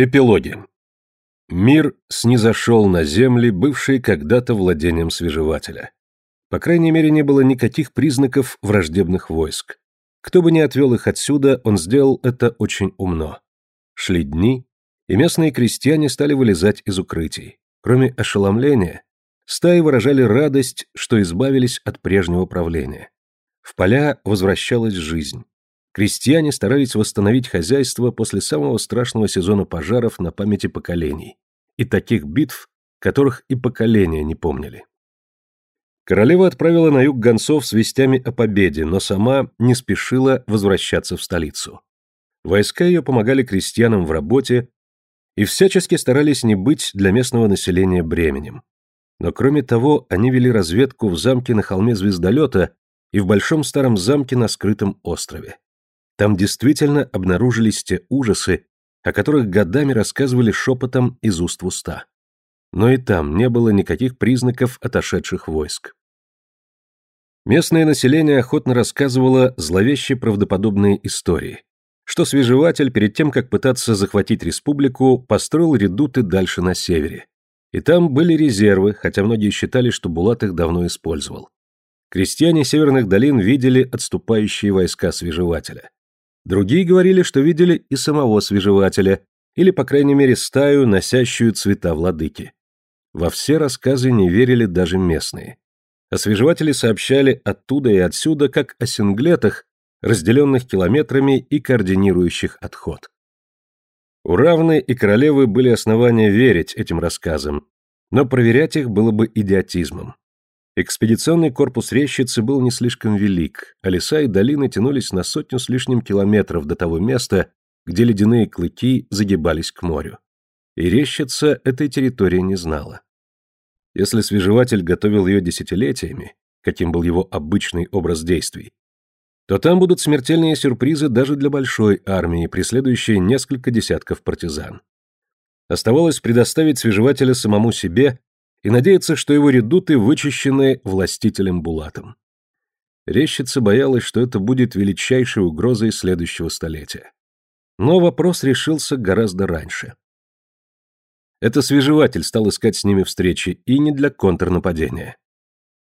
Эпилоги. Мир снизошел на земли, бывшие когда-то владением свежевателя. По крайней мере, не было никаких признаков враждебных войск. Кто бы ни отвел их отсюда, он сделал это очень умно. Шли дни, и местные крестьяне стали вылезать из укрытий. Кроме ошеломления, стаи выражали радость, что избавились от прежнего правления. В поля возвращалась жизнь. Крестьяне старались восстановить хозяйство после самого страшного сезона пожаров на памяти поколений и таких битв, которых и поколения не помнили. Королева отправила на юг гонцов с вестями о победе, но сама не спешила возвращаться в столицу. Войска ее помогали крестьянам в работе и всячески старались не быть для местного населения бременем. Но кроме того, они вели разведку в замке на холме Звездолета и в большом старом замке на скрытом острове. Там действительно обнаружились те ужасы, о которых годами рассказывали шепотом из уст в уста. Но и там не было никаких признаков отошедших войск. Местное население охотно рассказывало зловеще правдоподобные истории, что свежеватель перед тем, как пытаться захватить республику, построил редуты дальше на севере. И там были резервы, хотя многие считали, что Булат их давно использовал. Крестьяне северных долин видели отступающие войска свежевателя. Другие говорили, что видели и самого свежевателя, или, по крайней мере, стаю, носящую цвета владыки. Во все рассказы не верили даже местные. Освежеватели сообщали оттуда и отсюда, как о синглетах, разделенных километрами и координирующих отход. У равны и королевы были основания верить этим рассказам, но проверять их было бы идиотизмом. Экспедиционный корпус Рещицы был не слишком велик, а леса и долины тянулись на сотню с лишним километров до того места, где ледяные клыки загибались к морю. И Рещица этой территории не знала. Если свежеватель готовил ее десятилетиями, каким был его обычный образ действий, то там будут смертельные сюрпризы даже для большой армии, преследующей несколько десятков партизан. Оставалось предоставить свежевателя самому себе и надеяться, что его редуты вычищены властителем Булатом. Рещица боялась, что это будет величайшей угрозой следующего столетия. Но вопрос решился гораздо раньше. Это свежеватель стал искать с ними встречи, и не для контрнападения.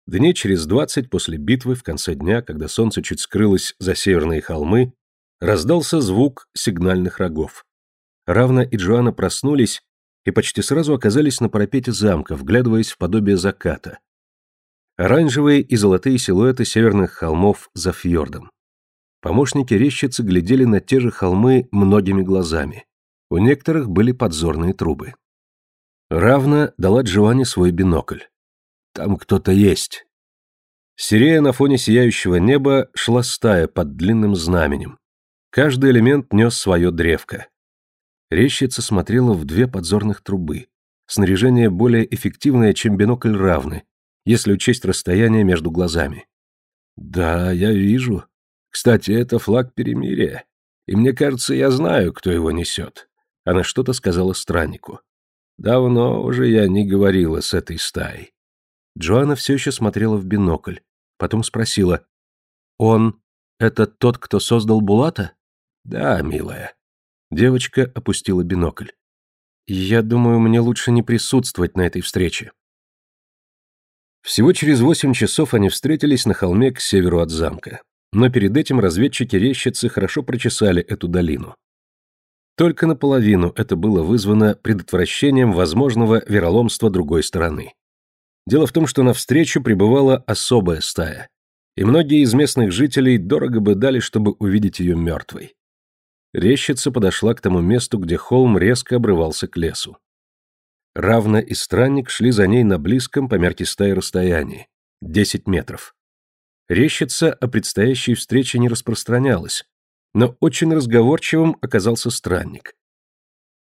Дней через двадцать после битвы, в конце дня, когда солнце чуть скрылось за северные холмы, раздался звук сигнальных рогов. Равна и Джоанна проснулись и почти сразу оказались на парапете замка, вглядываясь в подобие заката. Оранжевые и золотые силуэты северных холмов за фьордом. Помощники резчицы глядели на те же холмы многими глазами. У некоторых были подзорные трубы. Равна дала Джоанне свой бинокль. «Там кто-то есть». Сирея на фоне сияющего неба шла стая под длинным знаменем. Каждый элемент нес свое древко. Резчица смотрела в две подзорных трубы. Снаряжение более эффективное, чем бинокль равны, если учесть расстояние между глазами. «Да, я вижу. Кстати, это флаг перемирия. И мне кажется, я знаю, кто его несет». Она что-то сказала страннику. «Давно уже я не говорила с этой стаей». Джоанна все еще смотрела в бинокль. Потом спросила. «Он — это тот, кто создал Булата?» «Да, милая. Девочка опустила бинокль. «Я думаю, мне лучше не присутствовать на этой встрече». Всего через восемь часов они встретились на холме к северу от замка. Но перед этим разведчики-резчицы хорошо прочесали эту долину. Только наполовину это было вызвано предотвращением возможного вероломства другой стороны. Дело в том, что навстречу прибывала особая стая, и многие из местных жителей дорого бы дали, чтобы увидеть ее мертвой. Рещица подошла к тому месту, где холм резко обрывался к лесу. Равна и странник шли за ней на близком по мерке стаи расстоянии — десять метров. Рещица о предстоящей встрече не распространялась, но очень разговорчивым оказался странник.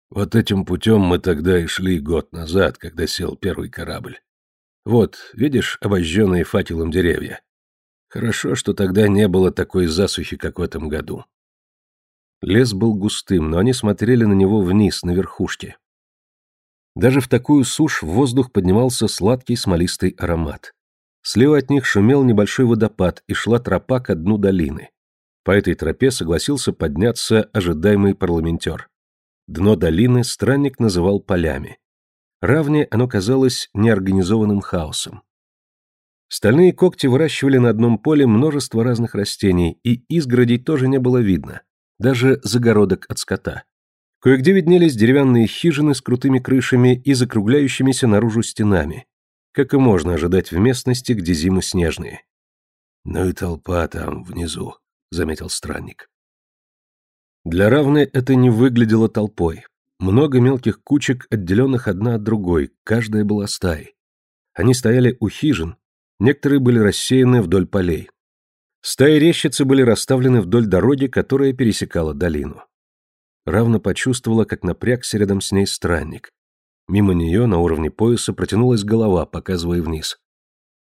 «Вот этим путем мы тогда и шли год назад, когда сел первый корабль. Вот, видишь обожженные факелом деревья? Хорошо, что тогда не было такой засухи, как в этом году. Лес был густым, но они смотрели на него вниз, на верхушке. Даже в такую сушь в воздух поднимался сладкий смолистый аромат. Слева от них шумел небольшой водопад и шла тропа ко дну долины. По этой тропе согласился подняться ожидаемый парламентер. Дно долины странник называл полями. Равне оно казалось неорганизованным хаосом. Стальные когти выращивали на одном поле множество разных растений, и изгородей тоже не было видно, даже загородок от скота. Кое-где виднелись деревянные хижины с крутыми крышами и закругляющимися наружу стенами, как и можно ожидать в местности, где зимы снежные. «Ну и толпа там, внизу», — заметил странник. Для равны это не выглядело толпой. Много мелких кучек, отделенных одна от другой, каждая была стаей. Они стояли у хижин, некоторые были рассеяны вдоль полей. Стаи рещицы были расставлены вдоль дороги, которая пересекала долину. Равно почувствовала, как напрягся рядом с ней странник. Мимо нее на уровне пояса протянулась голова, показывая вниз.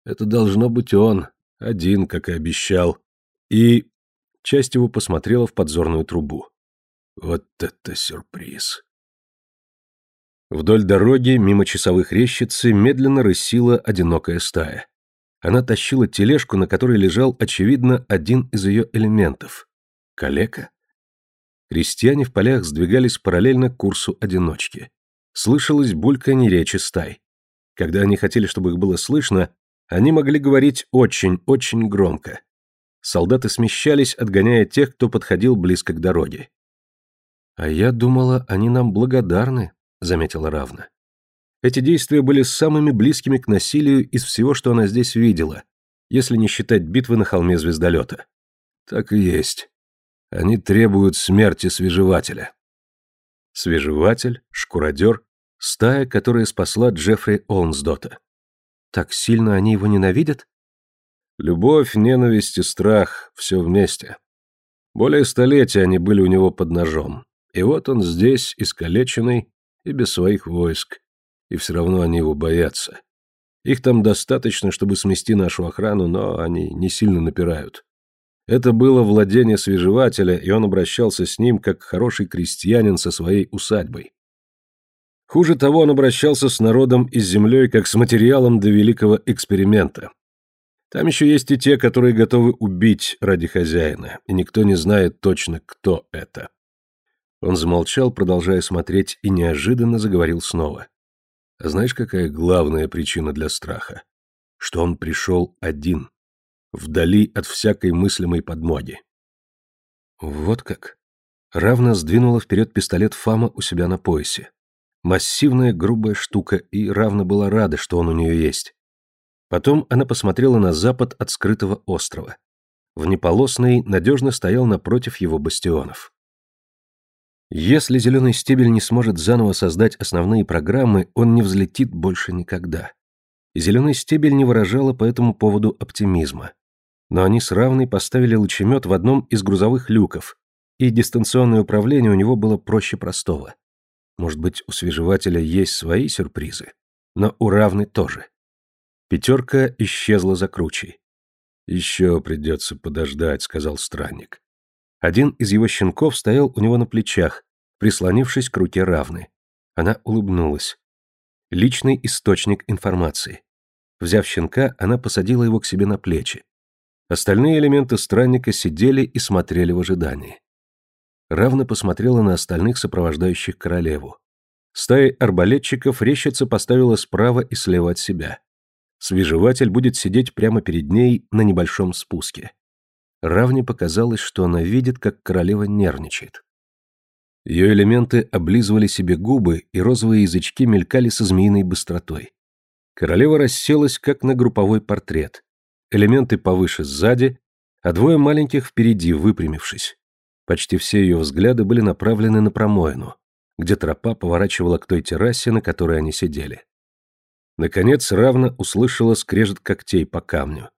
«Это должно быть он, один, как и обещал. И Часть его посмотрела в подзорную трубу. Вот это сюрприз. Вдоль дороги, мимо часовых рещицы, медленно рысила одинокая стая. Она тащила тележку, на которой лежал, очевидно, один из ее элементов. Калека? Крестьяне в полях сдвигались параллельно курсу одиночки. Слышалось бульканье речи стай. Когда они хотели, чтобы их было слышно, они могли говорить очень-очень громко солдаты смещались, отгоняя тех, кто подходил близко к дороге. «А я думала, они нам благодарны», — заметила Равна. Эти действия были самыми близкими к насилию из всего, что она здесь видела, если не считать битвы на холме звездолета. Так и есть. Они требуют смерти свежевателя. Свежеватель, шкуродер, стая, которая спасла Джеффри Олнсдота. Так сильно они его ненавидят? Любовь, ненависть и страх — все вместе. Более столетия они были у него под ножом. И вот он здесь, искалеченный и без своих войск. И все равно они его боятся. Их там достаточно, чтобы смести нашу охрану, но они не сильно напирают. Это было владение свежевателя, и он обращался с ним, как хороший крестьянин со своей усадьбой. Хуже того, он обращался с народом и с землей, как с материалом для великого эксперимента. Там еще есть и те, которые готовы убить ради хозяина, и никто не знает точно, кто это. Он замолчал, продолжая смотреть, и неожиданно заговорил снова. Знаешь, какая главная причина для страха? Что он пришел один, вдали от всякой мыслимой подмоги. Вот как. Равно сдвинула вперед пистолет Фама у себя на поясе. Массивная грубая штука, и Равна была рада, что он у нее есть. Потом она посмотрела на запад от скрытого острова. Внеполосный надежно стоял напротив его бастионов. Если зеленый стебель не сможет заново создать основные программы, он не взлетит больше никогда. Зеленый стебель не выражала по этому поводу оптимизма. Но они с равной поставили лучемет в одном из грузовых люков, и дистанционное управление у него было проще простого. Может быть, у свежевателя есть свои сюрпризы, но у равной тоже. Пятерка исчезла за кручей. «Еще придется подождать», — сказал странник. Один из его щенков стоял у него на плечах, прислонившись к руке равны. Она улыбнулась. Личный источник информации. Взяв щенка, она посадила его к себе на плечи. Остальные элементы странника сидели и смотрели в ожидании. Равно посмотрела на остальных сопровождающих королеву. Стаи арбалетчиков рещица поставила справа и слева от себя. Свежеватель будет сидеть прямо перед ней на небольшом спуске. Равне показалось, что она видит, как королева нервничает. Ее элементы облизывали себе губы, и розовые язычки мелькали со змеиной быстротой. Королева расселась, как на групповой портрет. Элементы повыше сзади, а двое маленьких впереди, выпрямившись. Почти все ее взгляды были направлены на промоину, где тропа поворачивала к той террасе, на которой они сидели. Наконец равно услышала скрежет когтей по камню.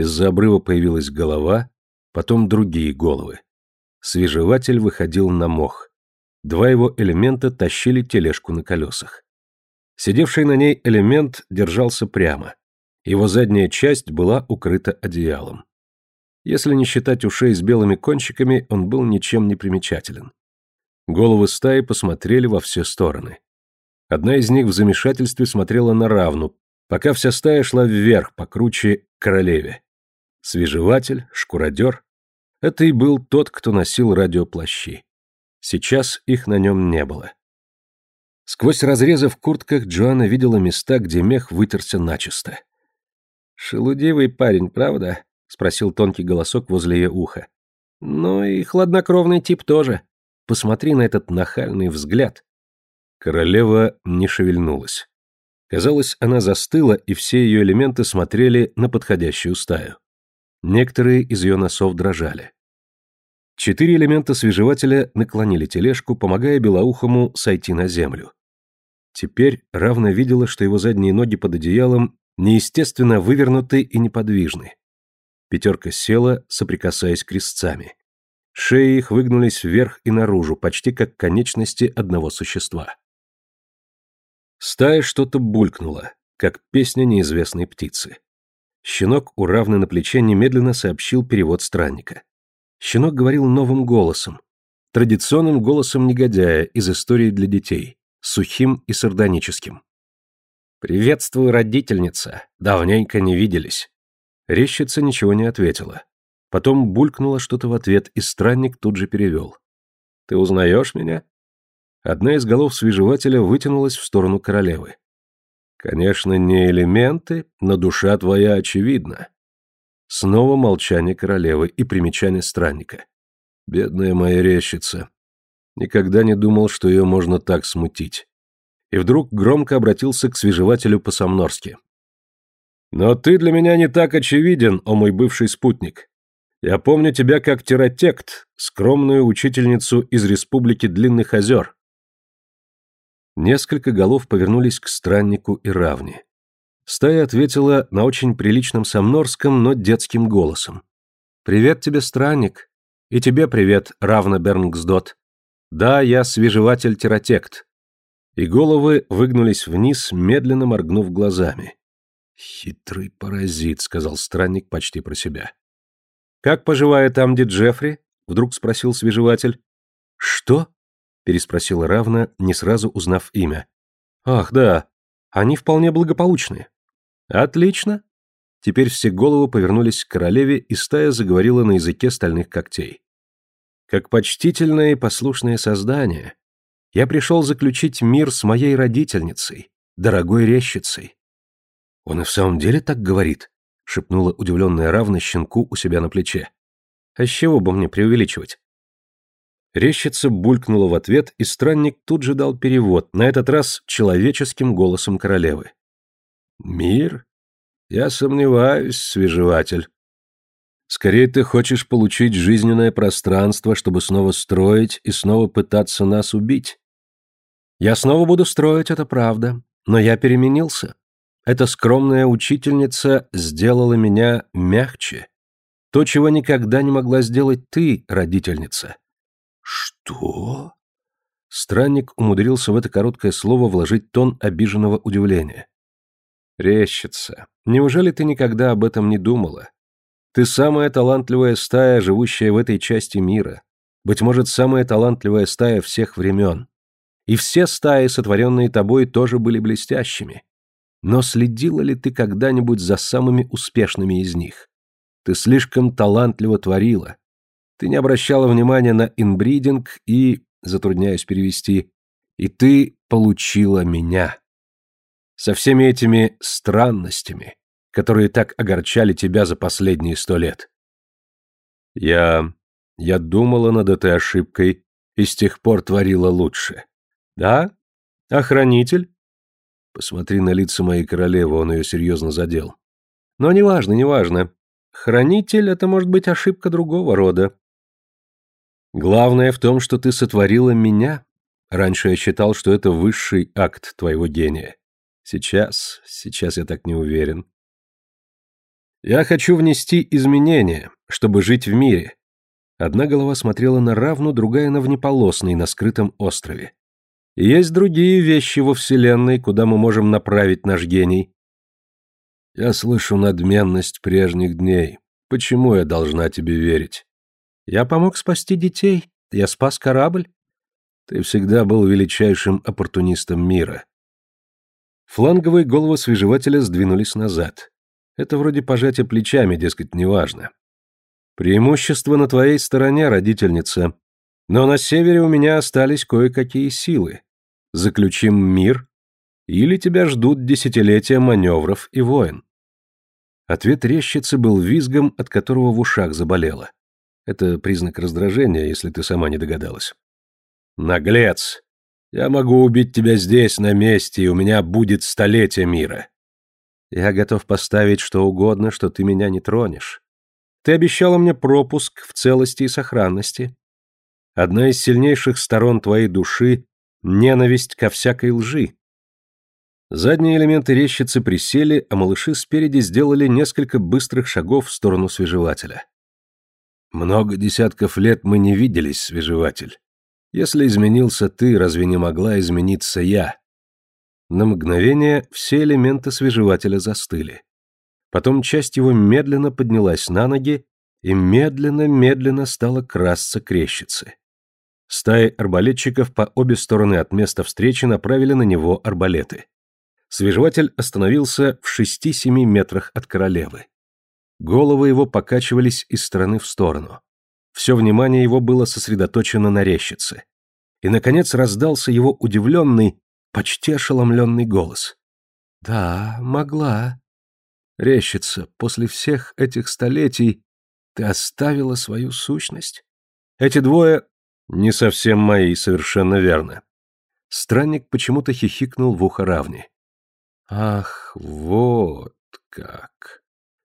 Из-за обрыва появилась голова, потом другие головы. Свежеватель выходил на мох. Два его элемента тащили тележку на колесах. Сидевший на ней элемент держался прямо. Его задняя часть была укрыта одеялом. Если не считать ушей с белыми кончиками, он был ничем не примечателен. Головы стаи посмотрели во все стороны. Одна из них в замешательстве смотрела на равну, пока вся стая шла вверх, покруче королеве. Свежеватель, шкуродер. Это и был тот, кто носил радиоплащи. Сейчас их на нем не было. Сквозь разрезы в куртках Джоанна видела места, где мех вытерся начисто. «Шелудивый парень, правда?» — спросил тонкий голосок возле ее уха. «Ну и хладнокровный тип тоже. Посмотри на этот нахальный взгляд». Королева не шевельнулась. Казалось, она застыла, и все ее элементы смотрели на подходящую стаю. Некоторые из ее носов дрожали. Четыре элемента свежевателя наклонили тележку, помогая Белоухому сойти на землю. Теперь Равна видела, что его задние ноги под одеялом неестественно вывернуты и неподвижны. Пятерка села, соприкасаясь крестцами. Шеи их выгнулись вверх и наружу, почти как конечности одного существа. Стая что-то булькнула, как песня неизвестной птицы. Щенок у равны на плече немедленно сообщил перевод странника. Щенок говорил новым голосом, традиционным голосом негодяя из истории для детей, сухим и сардоническим. «Приветствую, родительница. Давненько не виделись». Рещица ничего не ответила. Потом булькнула что-то в ответ, и странник тут же перевел. «Ты узнаешь меня?» Одна из голов свежевателя вытянулась в сторону королевы. «Конечно, не элементы, но душа твоя очевидна». Снова молчание королевы и примечание странника. «Бедная моя рещица. Никогда не думал, что ее можно так смутить и вдруг громко обратился к свежевателю по-самнорски. «Но ты для меня не так очевиден, о мой бывший спутник. Я помню тебя как терротект, скромную учительницу из Республики Длинных озер». Несколько голов повернулись к страннику и равне. Стая ответила на очень приличном самнорском, но детским голосом. «Привет тебе, странник. И тебе привет, равна Бернгсдот. Да, я свежеватель-терротект и головы выгнулись вниз, медленно моргнув глазами. «Хитрый паразит», — сказал странник почти про себя. «Как поживает Амди Джеффри?» — вдруг спросил свежеватель. «Что?» — переспросила Равна, не сразу узнав имя. «Ах, да, они вполне благополучны». «Отлично». Теперь все головы повернулись к королеве, и стая заговорила на языке стальных когтей. «Как почтительное и послушное создание, я пришел заключить мир с моей родительницей, дорогой рещицей. Он и в самом деле так говорит, шепнула удивленная равна щенку у себя на плече. А с чего бы мне преувеличивать? Рещица булькнула в ответ, и странник тут же дал перевод, на этот раз человеческим голосом королевы. «Мир? Я сомневаюсь, свежеватель. Скорее ты хочешь получить жизненное пространство, чтобы снова строить и снова пытаться нас убить. Я снова буду строить, это правда, но я переменился. Эта скромная учительница сделала меня мягче. То, чего никогда не могла сделать ты, родительница. Что? Странник умудрился в это короткое слово вложить тон обиженного удивления. Рещица, неужели ты никогда об этом не думала? Ты самая талантливая стая, живущая в этой части мира. Быть может, самая талантливая стая всех времен. И все стаи, сотворенные тобой, тоже были блестящими. Но следила ли ты когда-нибудь за самыми успешными из них? Ты слишком талантливо творила. Ты не обращала внимания на инбридинг и, затрудняюсь перевести, и ты получила меня. Со всеми этими странностями, которые так огорчали тебя за последние сто лет. Я... я думала над этой ошибкой и с тех пор творила лучше. «Да? Охранитель?» Посмотри на лица моей королевы, он ее серьезно задел. «Но неважно, неважно. Хранитель — это может быть ошибка другого рода. Главное в том, что ты сотворила меня. Раньше я считал, что это высший акт твоего гения. Сейчас, сейчас я так не уверен. Я хочу внести изменения, чтобы жить в мире. Одна голова смотрела на равну, другая на внеполосный, на скрытом острове. Есть другие вещи во Вселенной, куда мы можем направить наш гений. Я слышу надменность прежних дней. Почему я должна тебе верить? Я помог спасти детей. Я спас корабль. Ты всегда был величайшим оппортунистом мира. Фланговые головы свежевателя сдвинулись назад. Это вроде пожатия плечами, дескать, неважно. Преимущество на твоей стороне, родительница. Но на севере у меня остались кое-какие силы. Заключим мир, или тебя ждут десятилетия маневров и войн. Ответ рещицы был визгом, от которого в ушах заболело. Это признак раздражения, если ты сама не догадалась. «Наглец! Я могу убить тебя здесь, на месте, и у меня будет столетие мира. Я готов поставить что угодно, что ты меня не тронешь. Ты обещала мне пропуск в целости и сохранности. Одна из сильнейших сторон твоей души — ненависть ко всякой лжи. Задние элементы рещицы присели, а малыши спереди сделали несколько быстрых шагов в сторону свежевателя. Много десятков лет мы не виделись, свежеватель. Если изменился ты, разве не могла измениться я? На мгновение все элементы свежевателя застыли. Потом часть его медленно поднялась на ноги и медленно-медленно стала красться крещицы. Стаи арбалетчиков по обе стороны от места встречи направили на него арбалеты. Свежеватель остановился в шести-семи метрах от королевы. Головы его покачивались из стороны в сторону. Все внимание его было сосредоточено на рещице. И, наконец, раздался его удивленный, почти ошеломленный голос. «Да, могла. Рещица, после всех этих столетий ты оставила свою сущность? Эти двое не совсем мои, совершенно верно». Странник почему-то хихикнул в ухо равни. «Ах, вот как!»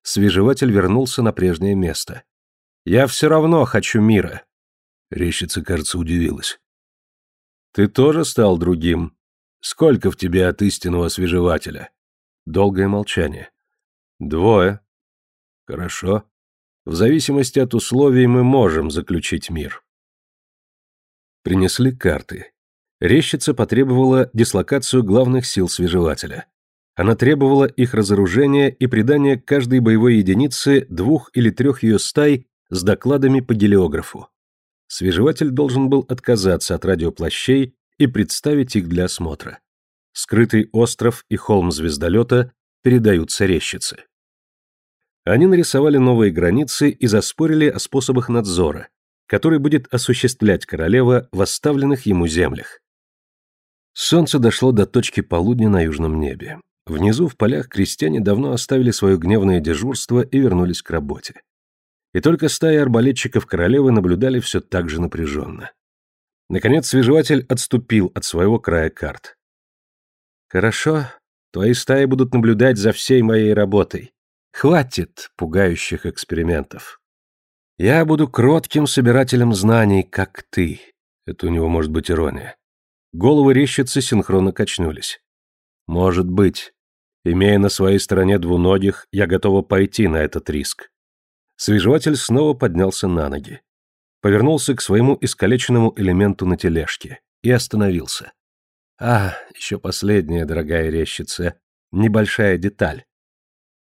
Свежеватель вернулся на прежнее место. «Я все равно хочу мира!» Рещица, кажется, удивилась. «Ты тоже стал другим?» Сколько в тебе от истинного освежевателя? Долгое молчание. Двое. Хорошо. В зависимости от условий мы можем заключить мир. Принесли карты. Рещица потребовала дислокацию главных сил свежевателя. Она требовала их разоружения и придания каждой боевой единице двух или трех ее стай с докладами по гелиографу. Свежеватель должен был отказаться от радиоплащей и представить их для осмотра. Скрытый остров и холм звездолета передаются рещице. Они нарисовали новые границы и заспорили о способах надзора, который будет осуществлять королева в оставленных ему землях. Солнце дошло до точки полудня на южном небе. Внизу в полях крестьяне давно оставили свое гневное дежурство и вернулись к работе. И только стаи арбалетчиков королевы наблюдали все так же напряженно. Наконец свежеватель отступил от своего края карт. «Хорошо, твои стаи будут наблюдать за всей моей работой. Хватит пугающих экспериментов. Я буду кротким собирателем знаний, как ты». Это у него может быть ирония. Головы рещицы синхронно качнулись. «Может быть. Имея на своей стороне двуногих, я готова пойти на этот риск». Свежеватель снова поднялся на ноги повернулся к своему искалеченному элементу на тележке и остановился. А, еще последняя, дорогая рещица, небольшая деталь.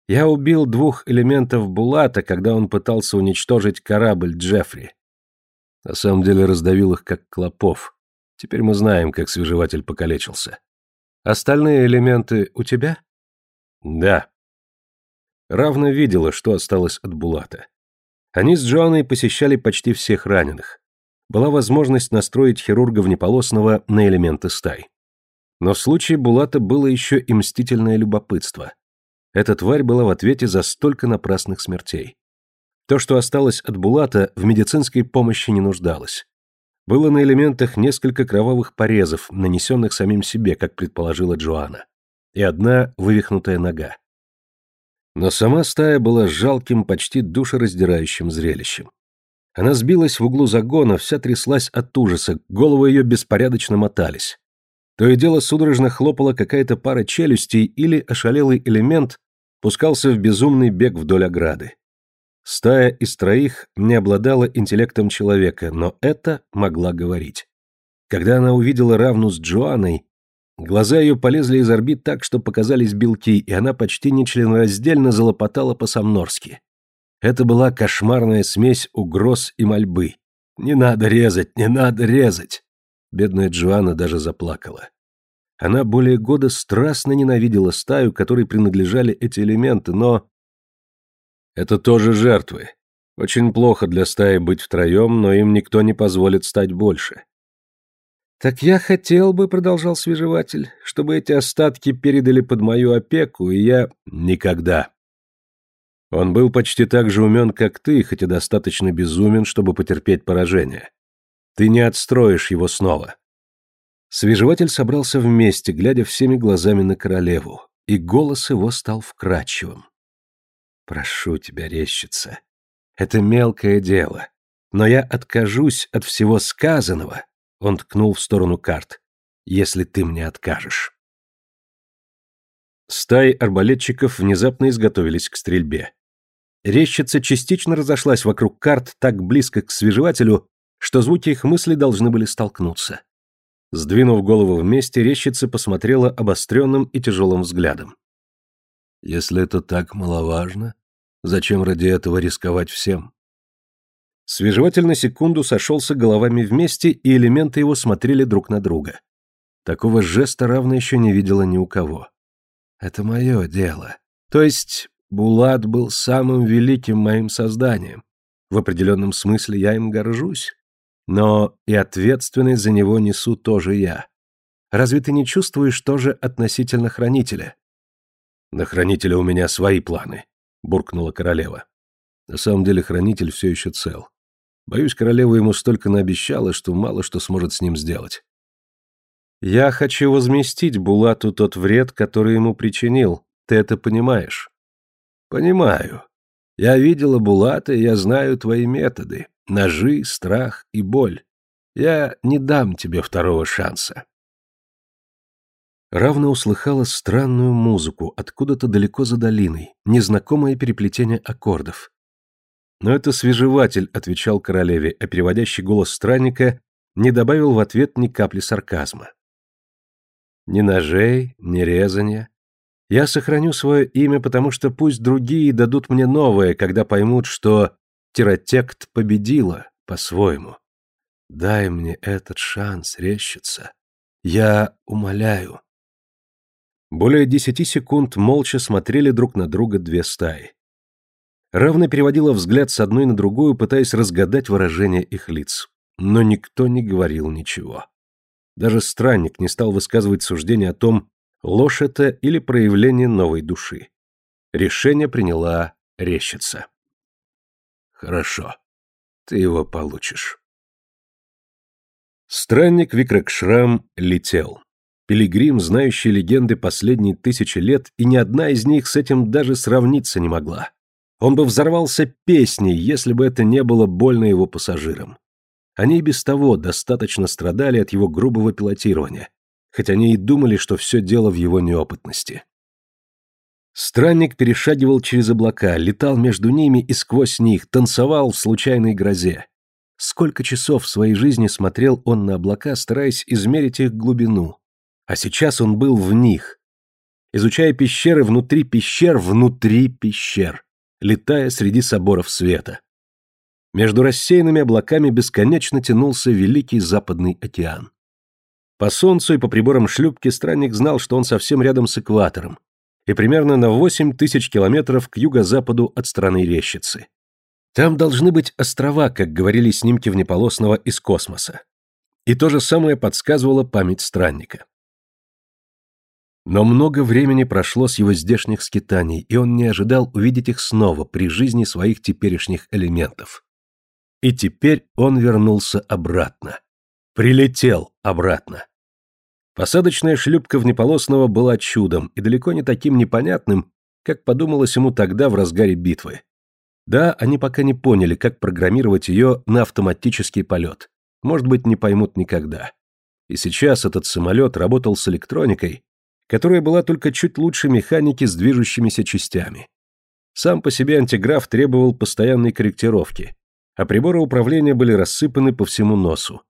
Я убил двух элементов Булата, когда он пытался уничтожить корабль Джеффри. На самом деле раздавил их как клопов. Теперь мы знаем, как свежеватель покалечился. Остальные элементы у тебя? Да. Равно видела, что осталось от Булата. Они с Джоанной посещали почти всех раненых. Была возможность настроить хирурга внеполосного на элементы стай. Но в случае Булата было еще и мстительное любопытство. Эта тварь была в ответе за столько напрасных смертей. То, что осталось от Булата, в медицинской помощи не нуждалось. Было на элементах несколько кровавых порезов, нанесенных самим себе, как предположила Джоанна, и одна вывихнутая нога. Но сама стая была жалким, почти душераздирающим зрелищем. Она сбилась в углу загона, вся тряслась от ужаса, головы ее беспорядочно мотались. То и дело судорожно хлопала какая-то пара челюстей или ошалелый элемент пускался в безумный бег вдоль ограды. Стая из троих не обладала интеллектом человека, но это могла говорить. Когда она увидела равну с Джоанной, Глаза ее полезли из орбит так, что показались белки, и она почти нечленораздельно залопотала по-самнорски. Это была кошмарная смесь угроз и мольбы. «Не надо резать, не надо резать!» Бедная Джоанна даже заплакала. Она более года страстно ненавидела стаю, которой принадлежали эти элементы, но... Это тоже жертвы. Очень плохо для стаи быть втроем, но им никто не позволит стать больше. «Так я хотел бы», — продолжал свежеватель, — «чтобы эти остатки передали под мою опеку, и я...» «Никогда». Он был почти так же умен, как ты, хоть и достаточно безумен, чтобы потерпеть поражение. Ты не отстроишь его снова. Свежеватель собрался вместе, глядя всеми глазами на королеву, и голос его стал вкрадчивым. «Прошу тебя, рещица, это мелкое дело, но я откажусь от всего сказанного», он ткнул в сторону карт, «если ты мне откажешь». Стаи арбалетчиков внезапно изготовились к стрельбе. Рещица частично разошлась вокруг карт так близко к свежевателю, что звуки их мыслей должны были столкнуться. Сдвинув голову вместе, рещица посмотрела обостренным и тяжелым взглядом. «Если это так маловажно, зачем ради этого рисковать всем?» Свежеватель на секунду сошелся головами вместе, и элементы его смотрели друг на друга. Такого жеста равно еще не видела ни у кого. «Это мое дело. То есть Булат был самым великим моим созданием. В определенном смысле я им горжусь. Но и ответственность за него несу тоже я. Разве ты не чувствуешь тоже относительно хранителя? На хранителя у меня свои планы, буркнула королева. На самом деле хранитель все еще цел. Боюсь, королева ему столько наобещала, что мало что сможет с ним сделать. Я хочу возместить Булату тот вред, который ему причинил. Ты это понимаешь? Понимаю. Я видела Булата, и я знаю твои методы. Ножи, страх и боль. Я не дам тебе второго шанса. Равна услыхала странную музыку откуда-то далеко за долиной, незнакомое переплетение аккордов. Но это свежеватель, отвечал королеве, а переводящий голос странника не добавил в ответ ни капли сарказма. Ни ножей, ни резания, я сохраню свое имя, потому что пусть другие дадут мне новое, когда поймут, что Тиротект победила по-своему. Дай мне этот шанс, рещица. Я умоляю. Более десяти секунд молча смотрели друг на друга две стаи. Равно переводила взгляд с одной на другую, пытаясь разгадать выражение их лиц. Но никто не говорил ничего. Даже странник не стал высказывать суждение о том, ложь это или проявление новой души. Решение приняла рещица. Хорошо. Ты его получишь. Странник Викракшрам летел. Пилигрим, знающий легенды последние тысячи лет, и ни одна из них с этим даже сравниться не могла. Он бы взорвался песней, если бы это не было больно его пассажирам. Они и без того достаточно страдали от его грубого пилотирования, хоть они и думали, что все дело в его неопытности. Странник перешагивал через облака, летал между ними и сквозь них, танцевал в случайной грозе. Сколько часов в своей жизни смотрел он на облака, стараясь измерить их глубину. А сейчас он был в них, изучая пещеры внутри пещер, внутри пещер, летая среди соборов света. Между рассеянными облаками бесконечно тянулся великий западный океан. По солнцу и по приборам шлюпки странник знал, что он совсем рядом с экватором и примерно на 8 тысяч километров к юго-западу от страны Рещицы. Там должны быть острова, как говорили снимки внеполосного из космоса. И то же самое подсказывала память странника. Но много времени прошло с его здешних скитаний, и он не ожидал увидеть их снова при жизни своих теперешних элементов. И теперь он вернулся обратно. Прилетел обратно. Посадочная шлюпка внеполосного была чудом и далеко не таким непонятным, как подумалось ему тогда в разгаре битвы. Да, они пока не поняли, как программировать ее на автоматический полет. Может быть, не поймут никогда. И сейчас этот самолет работал с электроникой, которая была только чуть лучше механики с движущимися частями. Сам по себе антиграф требовал постоянной корректировки, а приборы управления были рассыпаны по всему носу.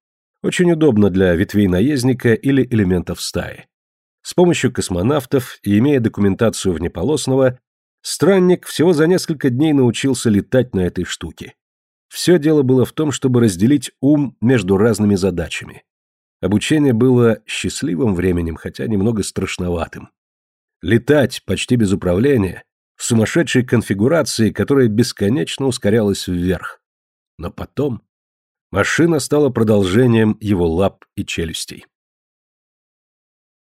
Очень удобно для ветвей наездника или элементов стаи. С помощью космонавтов и имея документацию внеполосного, странник всего за несколько дней научился летать на этой штуке. Все дело было в том, чтобы разделить ум между разными задачами. Обучение было счастливым временем, хотя немного страшноватым. Летать почти без управления в сумасшедшей конфигурации, которая бесконечно ускорялась вверх. Но потом машина стала продолжением его лап и челюстей.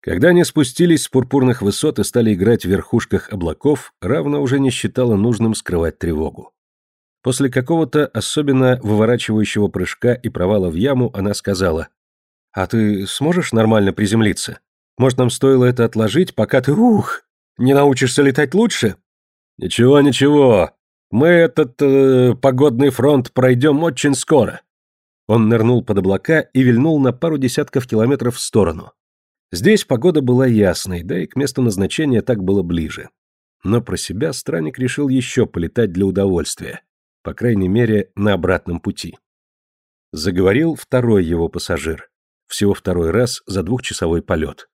Когда они спустились с пурпурных высот и стали играть в верхушках облаков, Равна уже не считала нужным скрывать тревогу. После какого-то особенно выворачивающего прыжка и провала в яму она сказала, «А ты сможешь нормально приземлиться? Может, нам стоило это отложить, пока ты, ух, не научишься летать лучше?» «Ничего, ничего. Мы этот э, погодный фронт пройдем очень скоро». Он нырнул под облака и вильнул на пару десятков километров в сторону. Здесь погода была ясной, да и к месту назначения так было ближе. Но про себя странник решил еще полетать для удовольствия, по крайней мере, на обратном пути. Заговорил второй его пассажир. Всего второй раз за двухчасовой полет.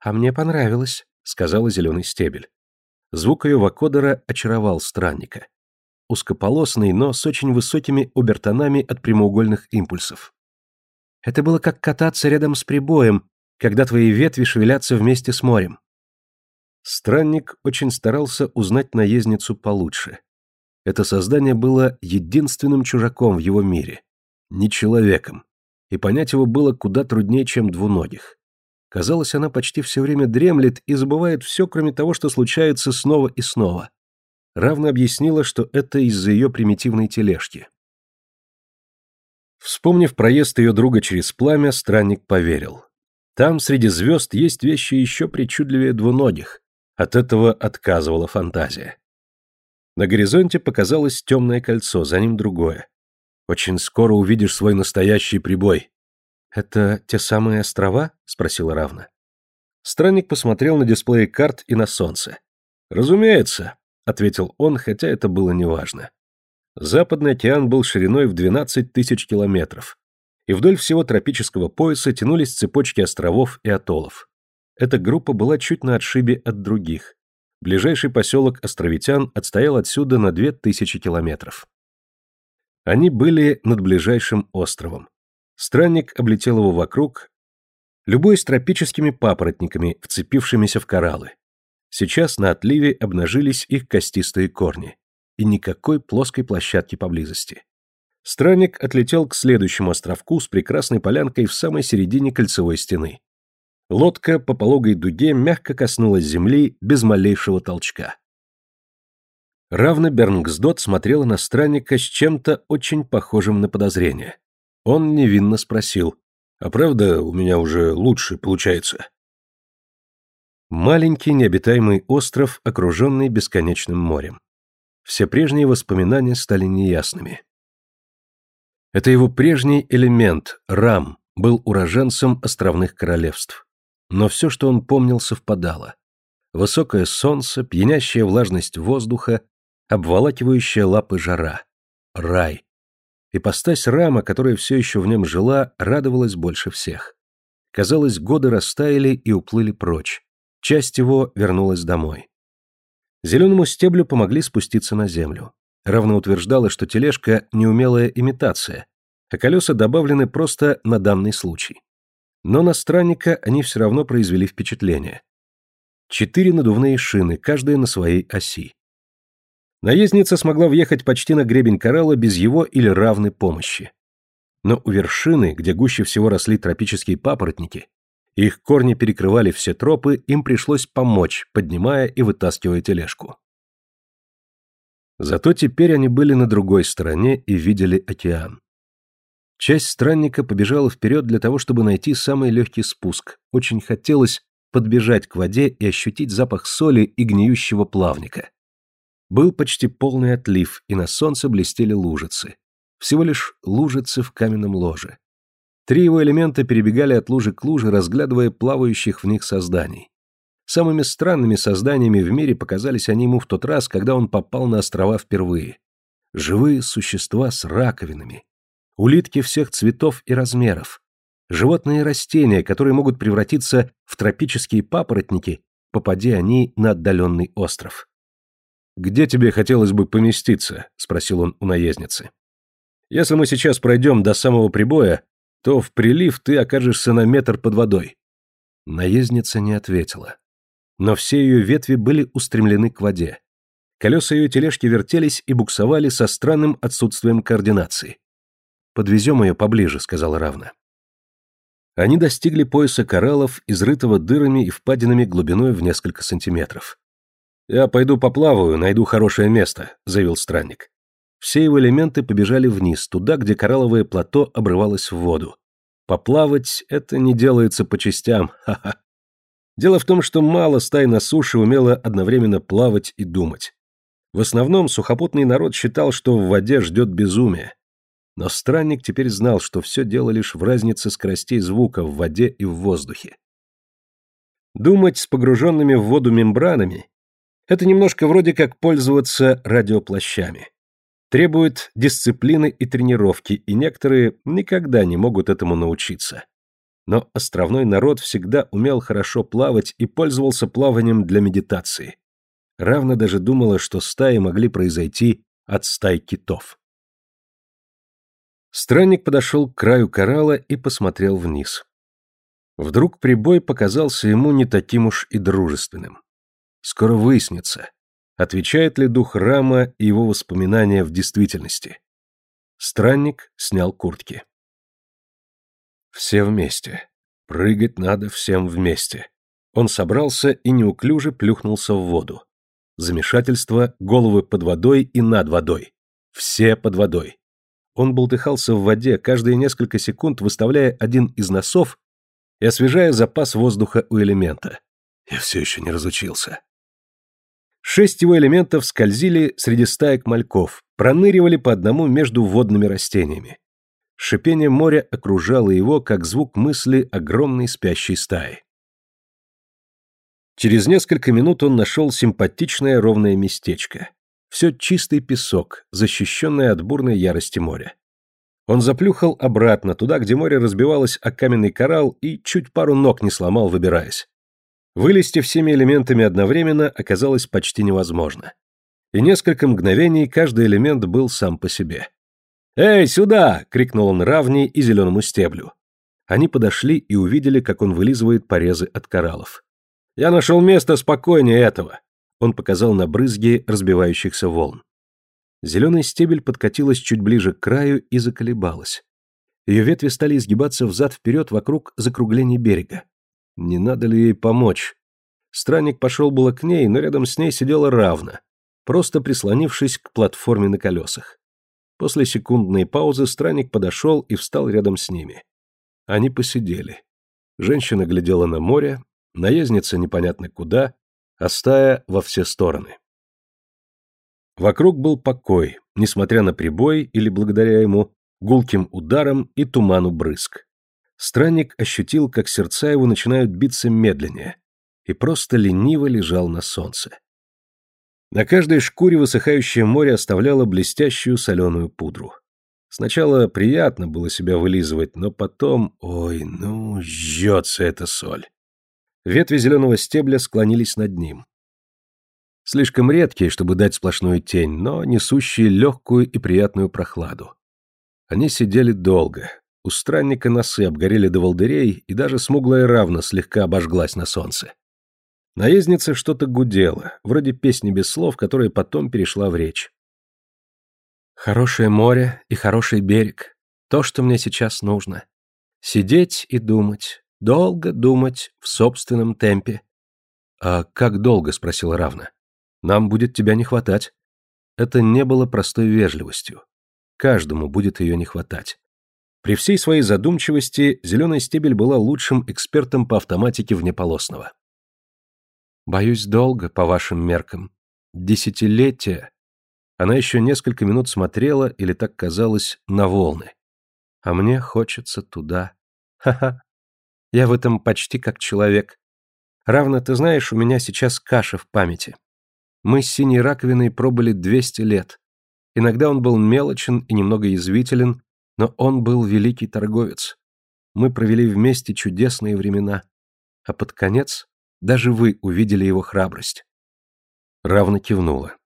«А мне понравилось», — сказала зеленый стебель. Звук ее вакодера очаровал странника. Узкополосный, но с очень высокими обертонами от прямоугольных импульсов. Это было как кататься рядом с прибоем, когда твои ветви шевелятся вместе с морем. Странник очень старался узнать наездницу получше. Это создание было единственным чужаком в его мире, не человеком, и понять его было куда труднее, чем двуногих. Казалось, она почти все время дремлет и забывает все, кроме того, что случается снова и снова. Равно объяснила, что это из-за ее примитивной тележки. Вспомнив проезд ее друга через пламя, странник поверил. Там среди звезд есть вещи еще причудливее двуногих. От этого отказывала фантазия. На горизонте показалось темное кольцо, за ним другое. Очень скоро увидишь свой настоящий прибой. Это те самые острова? спросила Равна. Странник посмотрел на дисплей карт и на солнце. Разумеется, ответил он, хотя это было неважно. Западный океан был шириной в 12 тысяч километров, и вдоль всего тропического пояса тянулись цепочки островов и атоллов. Эта группа была чуть на отшибе от других. Ближайший поселок Островитян отстоял отсюда на 2000 километров. Они были над ближайшим островом. Странник облетел его вокруг, любой с тропическими папоротниками, вцепившимися в кораллы. Сейчас на отливе обнажились их костистые корни. И никакой плоской площадки поблизости. Странник отлетел к следующему островку с прекрасной полянкой в самой середине кольцевой стены. Лодка по пологой дуге мягко коснулась земли без малейшего толчка. Равно Бернгсдот смотрела на странника с чем-то очень похожим на подозрение. Он невинно спросил, «А правда у меня уже лучше получается?» Маленький необитаемый остров, окруженный бесконечным морем. Все прежние воспоминания стали неясными. Это его прежний элемент, Рам, был уроженцем островных королевств. Но все, что он помнил, совпадало. Высокое солнце, пьянящая влажность воздуха, обволакивающая лапы жара. Рай. Ипостась Рама, которая все еще в нем жила, радовалась больше всех. Казалось, годы растаяли и уплыли прочь. Часть его вернулась домой. Зеленому стеблю помогли спуститься на землю. Равно утверждала, что тележка – неумелая имитация, а колеса добавлены просто на данный случай. Но на странника они все равно произвели впечатление. Четыре надувные шины, каждая на своей оси. Наездница смогла въехать почти на гребень коралла без его или равной помощи. Но у вершины, где гуще всего росли тропические папоротники, их корни перекрывали все тропы, им пришлось помочь, поднимая и вытаскивая тележку. Зато теперь они были на другой стороне и видели океан. Часть странника побежала вперед для того, чтобы найти самый легкий спуск. Очень хотелось подбежать к воде и ощутить запах соли и гниющего плавника. Был почти полный отлив, и на солнце блестели лужицы. Всего лишь лужицы в каменном ложе. Три его элемента перебегали от лужи к луже, разглядывая плавающих в них созданий. Самыми странными созданиями в мире показались они ему в тот раз, когда он попал на острова впервые. Живые существа с раковинами. Улитки всех цветов и размеров. Животные и растения, которые могут превратиться в тропические папоротники, попади они на отдаленный остров. «Где тебе хотелось бы поместиться?» – спросил он у наездницы. «Если мы сейчас пройдем до самого прибоя, то в прилив ты окажешься на метр под водой». Наездница не ответила но все ее ветви были устремлены к воде. Колеса ее тележки вертелись и буксовали со странным отсутствием координации. «Подвезем ее поближе», — сказала Равна. Они достигли пояса кораллов, изрытого дырами и впадинами глубиной в несколько сантиметров. «Я пойду поплаваю, найду хорошее место», — заявил странник. Все его элементы побежали вниз, туда, где коралловое плато обрывалось в воду. Поплавать — это не делается по частям, ха-ха. Дело в том, что мало стай на суше умело одновременно плавать и думать. В основном сухопутный народ считал, что в воде ждет безумие. Но странник теперь знал, что все дело лишь в разнице скоростей звука в воде и в воздухе. Думать с погруженными в воду мембранами – это немножко вроде как пользоваться радиоплащами. Требует дисциплины и тренировки, и некоторые никогда не могут этому научиться. Но островной народ всегда умел хорошо плавать и пользовался плаванием для медитации. Равно даже думала, что стаи могли произойти от стай китов. Странник подошел к краю коралла и посмотрел вниз. Вдруг прибой показался ему не таким уж и дружественным. Скоро выяснится, отвечает ли дух Рама и его воспоминания в действительности. Странник снял куртки. Все вместе. Прыгать надо всем вместе. Он собрался и неуклюже плюхнулся в воду. Замешательство, головы под водой и над водой. Все под водой. Он болтыхался в воде, каждые несколько секунд выставляя один из носов и освежая запас воздуха у элемента. Я все еще не разучился. Шесть его элементов скользили среди стаек мальков, проныривали по одному между водными растениями. Шипение моря окружало его, как звук мысли огромной спящей стаи. Через несколько минут он нашел симпатичное ровное местечко. Все чистый песок, защищенный от бурной ярости моря. Он заплюхал обратно, туда, где море разбивалось о каменный коралл и чуть пару ног не сломал, выбираясь. Вылезти всеми элементами одновременно оказалось почти невозможно. И несколько мгновений каждый элемент был сам по себе. «Эй, сюда!» — крикнул он равней и зеленому стеблю. Они подошли и увидели, как он вылизывает порезы от кораллов. «Я нашел место спокойнее этого!» Он показал на брызги разбивающихся волн. Зеленый стебель подкатилась чуть ближе к краю и заколебалась. Ее ветви стали изгибаться взад-вперед вокруг закругления берега. Не надо ли ей помочь? Странник пошел было к ней, но рядом с ней сидела равно, просто прислонившись к платформе на колесах. После секундной паузы странник подошел и встал рядом с ними. Они посидели. Женщина глядела на море, наездница непонятно куда, а стая во все стороны. Вокруг был покой, несмотря на прибой или благодаря ему, гулким ударам и туману брызг. Странник ощутил, как сердца его начинают биться медленнее, и просто лениво лежал на солнце. На каждой шкуре высыхающее море оставляло блестящую соленую пудру. Сначала приятно было себя вылизывать, но потом, ой, ну, жжется эта соль. Ветви зеленого стебля склонились над ним. Слишком редкие, чтобы дать сплошную тень, но несущие легкую и приятную прохладу. Они сидели долго, у странника носы обгорели до волдырей, и даже смуглая равна слегка обожглась на солнце. Наездница что-то гудела, вроде песни без слов, которая потом перешла в речь. «Хорошее море и хороший берег. То, что мне сейчас нужно. Сидеть и думать, долго думать в собственном темпе». «А как долго?» — спросила Равна. «Нам будет тебя не хватать». Это не было простой вежливостью. Каждому будет ее не хватать. При всей своей задумчивости зеленый стебель была лучшим экспертом по автоматике внеполосного. «Боюсь, долго, по вашим меркам. Десятилетия». Она еще несколько минут смотрела, или так казалось, на волны. А мне хочется туда. Ха-ха. Я в этом почти как человек. Равно, ты знаешь, у меня сейчас каша в памяти. Мы с синей раковиной пробыли 200 лет. Иногда он был мелочен и немного язвителен, но он был великий торговец. Мы провели вместе чудесные времена. А под конец даже вы увидели его храбрость. Равно кивнула.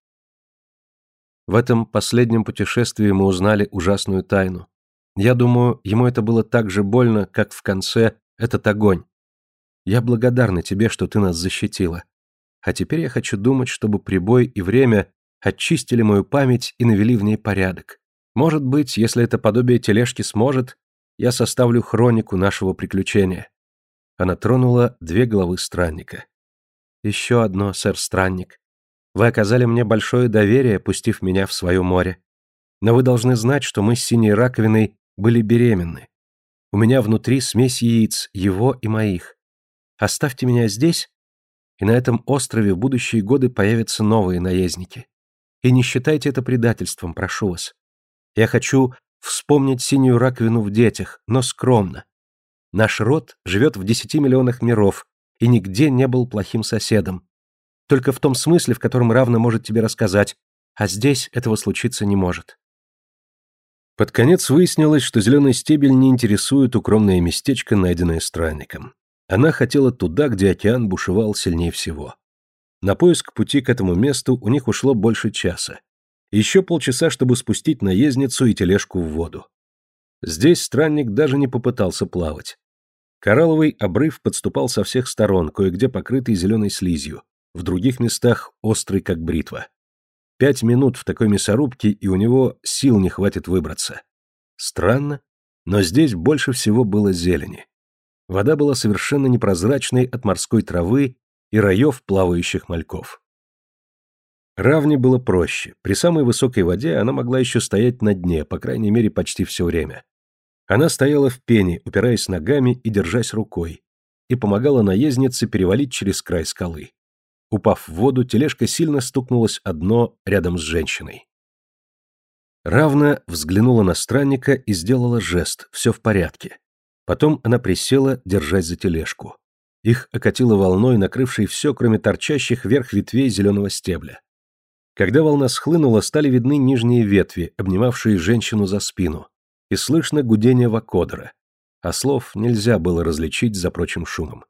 В этом последнем путешествии мы узнали ужасную тайну. Я думаю, ему это было так же больно, как в конце этот огонь. Я благодарна тебе, что ты нас защитила. А теперь я хочу думать, чтобы прибой и время очистили мою память и навели в ней порядок. Может быть, если это подобие тележки сможет, я составлю хронику нашего приключения. Она тронула две головы странника. Еще одно, сэр Странник. Вы оказали мне большое доверие, пустив меня в свое море. Но вы должны знать, что мы с синей раковиной были беременны. У меня внутри смесь яиц, его и моих. Оставьте меня здесь, и на этом острове в будущие годы появятся новые наездники. И не считайте это предательством, прошу вас. Я хочу вспомнить синюю раковину в детях, но скромно. Наш род живет в десяти миллионах миров и нигде не был плохим соседом. Только в том смысле, в котором равно может тебе рассказать, а здесь этого случиться не может. Под конец выяснилось, что зеленый стебель не интересует укромное местечко, найденное странником. Она хотела туда, где океан бушевал сильнее всего. На поиск пути к этому месту у них ушло больше часа. Еще полчаса, чтобы спустить наездницу и тележку в воду. Здесь странник даже не попытался плавать. Коралловый обрыв подступал со всех сторон, кое-где покрытый зеленой слизью, в других местах острый, как бритва. Пять минут в такой мясорубке, и у него сил не хватит выбраться. Странно, но здесь больше всего было зелени. Вода была совершенно непрозрачной от морской травы и раев плавающих мальков. Равне было проще. При самой высокой воде она могла еще стоять на дне, по крайней мере, почти все время. Она стояла в пене, упираясь ногами и держась рукой, и помогала наезднице перевалить через край скалы. Упав в воду, тележка сильно стукнулась о дно рядом с женщиной. Равна взглянула на странника и сделала жест «все в порядке». Потом она присела, держась за тележку. Их окатило волной, накрывшей все, кроме торчащих вверх ветвей зеленого стебля. Когда волна схлынула, стали видны нижние ветви, обнимавшие женщину за спину, и слышно гудение вакодера, а слов нельзя было различить за прочим шумом.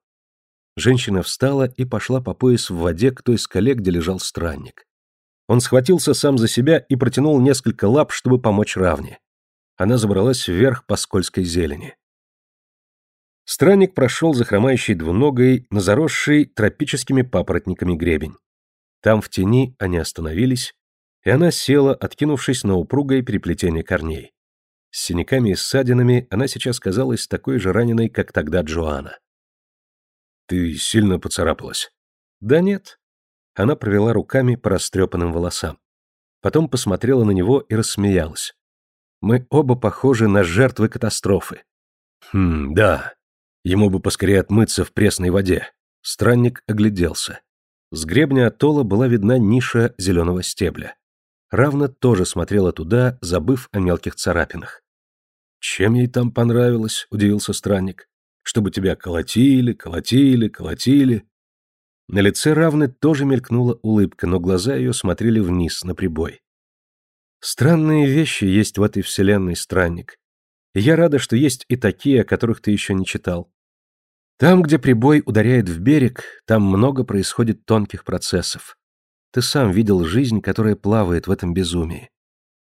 Женщина встала и пошла по пояс в воде к той скале, где лежал странник. Он схватился сам за себя и протянул несколько лап, чтобы помочь равне. Она забралась вверх по скользкой зелени. Странник прошел за хромающей двуногой на заросший тропическими папоротниками гребень. Там в тени они остановились, и она села, откинувшись на упругое переплетение корней. С синяками и ссадинами она сейчас казалась такой же раненой, как тогда Джоанна. «Ты сильно поцарапалась?» «Да нет». Она провела руками по растрепанным волосам. Потом посмотрела на него и рассмеялась. «Мы оба похожи на жертвы катастрофы». «Хм, да. Ему бы поскорее отмыться в пресной воде. Странник огляделся. С гребня атолла была видна ниша зеленого стебля. Равна тоже смотрела туда, забыв о мелких царапинах. «Чем ей там понравилось?» – удивился странник. «Чтобы тебя колотили, колотили, колотили». На лице Равны тоже мелькнула улыбка, но глаза ее смотрели вниз, на прибой. «Странные вещи есть в этой вселенной, странник. Я рада, что есть и такие, о которых ты еще не читал. Там, где прибой ударяет в берег, там много происходит тонких процессов. Ты сам видел жизнь, которая плавает в этом безумии.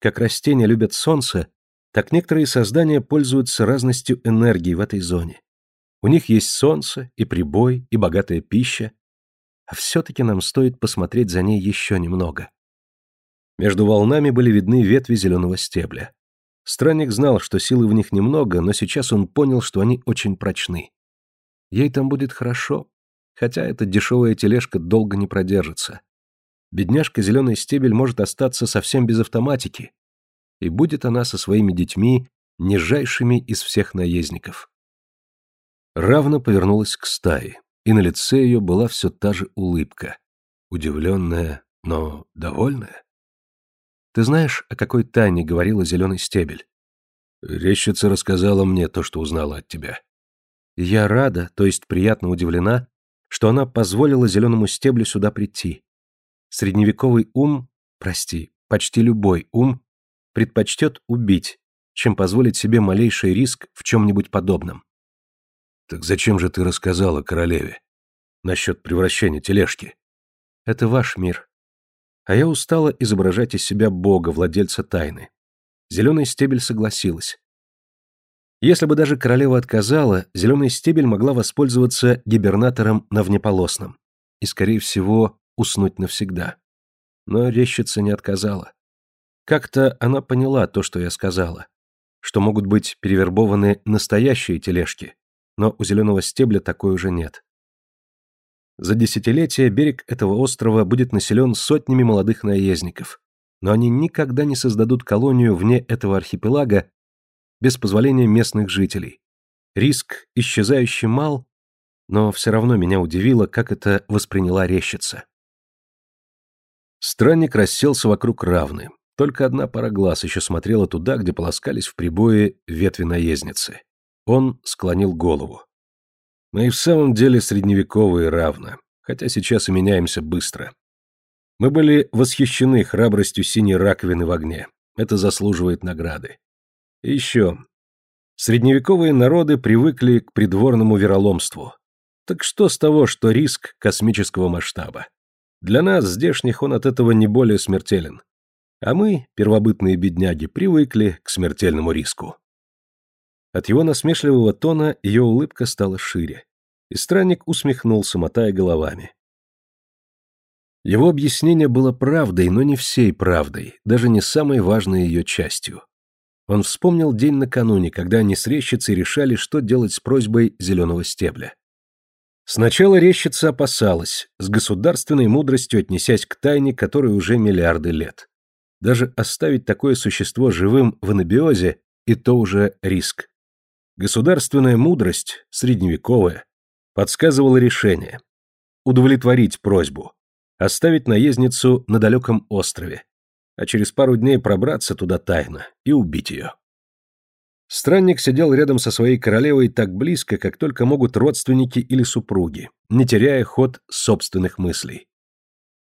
Как растения любят солнце, так некоторые создания пользуются разностью энергии в этой зоне. У них есть солнце, и прибой, и богатая пища. А все-таки нам стоит посмотреть за ней еще немного. Между волнами были видны ветви зеленого стебля. Странник знал, что силы в них немного, но сейчас он понял, что они очень прочны. Ей там будет хорошо, хотя эта дешевая тележка долго не продержится. Бедняжка зеленый стебель может остаться совсем без автоматики, и будет она со своими детьми нижайшими из всех наездников. Равно повернулась к стае, и на лице ее была все та же улыбка, удивленная, но довольная. Ты знаешь, о какой тайне говорила зеленый стебель? Рещица рассказала мне то, что узнала от тебя. Я рада, то есть приятно удивлена, что она позволила зеленому стеблю сюда прийти. Средневековый ум, прости, почти любой ум, предпочтет убить, чем позволить себе малейший риск в чем-нибудь подобном. Так зачем же ты рассказала королеве? Насчет превращения тележки? Это ваш мир. А я устала изображать из себя бога, владельца тайны. Зеленый стебель согласилась. Если бы даже королева отказала, зеленый стебель могла воспользоваться гибернатором на внеполосном и, скорее всего, уснуть навсегда. Но резчица не отказала. Как-то она поняла то, что я сказала, что могут быть перевербованы настоящие тележки, но у зеленого стебля такой уже нет. За десятилетия берег этого острова будет населен сотнями молодых наездников, но они никогда не создадут колонию вне этого архипелага без позволения местных жителей. Риск исчезающий мал, но все равно меня удивило, как это восприняла рещица. Странник расселся вокруг равны. Только одна пара глаз еще смотрела туда, где полоскались в прибое ветви наездницы. Он склонил голову. Мы и в самом деле средневековые равно, хотя сейчас и меняемся быстро. Мы были восхищены храбростью синей раковины в огне. Это заслуживает награды. Еще. Средневековые народы привыкли к придворному вероломству. Так что с того, что риск космического масштаба? Для нас, здешних, он от этого не более смертелен. А мы, первобытные бедняги, привыкли к смертельному риску. От его насмешливого тона ее улыбка стала шире. И странник усмехнулся, мотая головами. Его объяснение было правдой, но не всей правдой, даже не самой важной ее частью. Он вспомнил день накануне, когда они с рещицей решали, что делать с просьбой зеленого стебля. Сначала рещица опасалась, с государственной мудростью отнесясь к тайне, которой уже миллиарды лет. Даже оставить такое существо живым в анабиозе – и то уже риск. Государственная мудрость, средневековая, подсказывала решение – удовлетворить просьбу, оставить наездницу на далеком острове, а через пару дней пробраться туда тайно и убить ее. Странник сидел рядом со своей королевой так близко, как только могут родственники или супруги, не теряя ход собственных мыслей.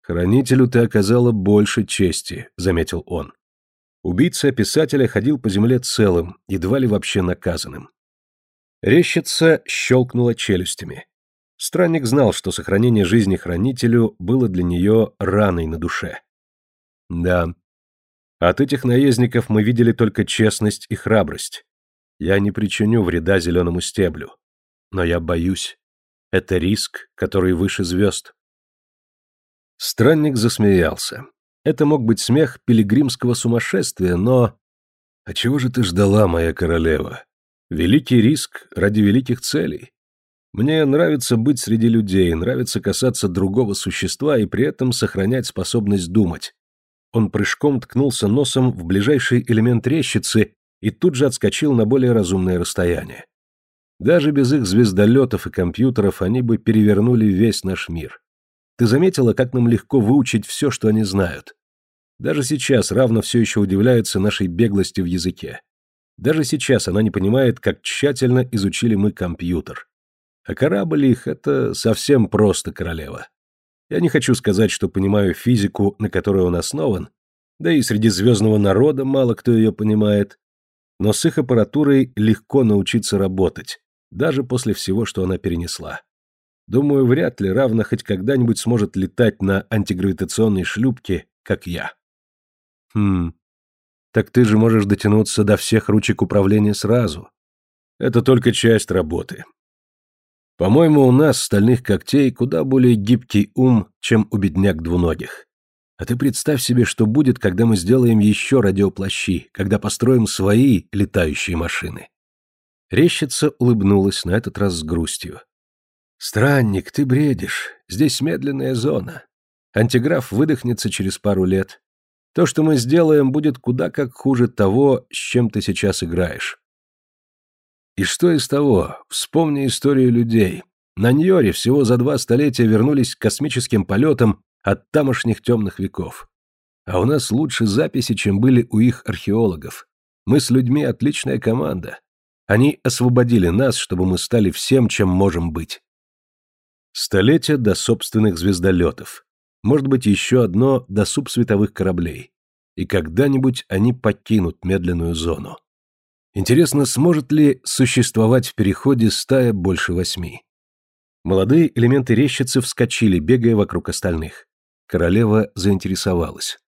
«Хранителю ты оказала больше чести», — заметил он. Убийца писателя ходил по земле целым, едва ли вообще наказанным. Рещица щелкнула челюстями. Странник знал, что сохранение жизни хранителю было для нее раной на душе. Да. От этих наездников мы видели только честность и храбрость. Я не причиню вреда зеленому стеблю. Но я боюсь. Это риск, который выше звезд. Странник засмеялся. Это мог быть смех пилигримского сумасшествия, но... А чего же ты ждала, моя королева? Великий риск ради великих целей. Мне нравится быть среди людей, нравится касаться другого существа и при этом сохранять способность думать. Он прыжком ткнулся носом в ближайший элемент рещицы и тут же отскочил на более разумное расстояние. Даже без их звездолетов и компьютеров они бы перевернули весь наш мир. Ты заметила, как нам легко выучить все, что они знают? Даже сейчас равно все еще удивляется нашей беглости в языке. Даже сейчас она не понимает, как тщательно изучили мы компьютер. А корабль их — это совсем просто королева. Я не хочу сказать, что понимаю физику, на которой он основан, да и среди звездного народа мало кто ее понимает, но с их аппаратурой легко научиться работать, даже после всего, что она перенесла. Думаю, вряд ли равно хоть когда-нибудь сможет летать на антигравитационной шлюпке, как я. Хм, так ты же можешь дотянуться до всех ручек управления сразу. Это только часть работы. По-моему, у нас, стальных когтей, куда более гибкий ум, чем у бедняк двуногих. А ты представь себе, что будет, когда мы сделаем еще радиоплащи, когда построим свои летающие машины. Рещица улыбнулась на этот раз с грустью. «Странник, ты бредишь. Здесь медленная зона. Антиграф выдохнется через пару лет. То, что мы сделаем, будет куда как хуже того, с чем ты сейчас играешь. И что из того? Вспомни историю людей. На Ньоре всего за два столетия вернулись к космическим полетам от тамошних темных веков. А у нас лучше записи, чем были у их археологов. Мы с людьми отличная команда. Они освободили нас, чтобы мы стали всем, чем можем быть. Столетие до собственных звездолетов. Может быть, еще одно до субсветовых кораблей. И когда-нибудь они покинут медленную зону. Интересно, сможет ли существовать в переходе стая больше восьми? Молодые элементы рещицы вскочили, бегая вокруг остальных. Королева заинтересовалась.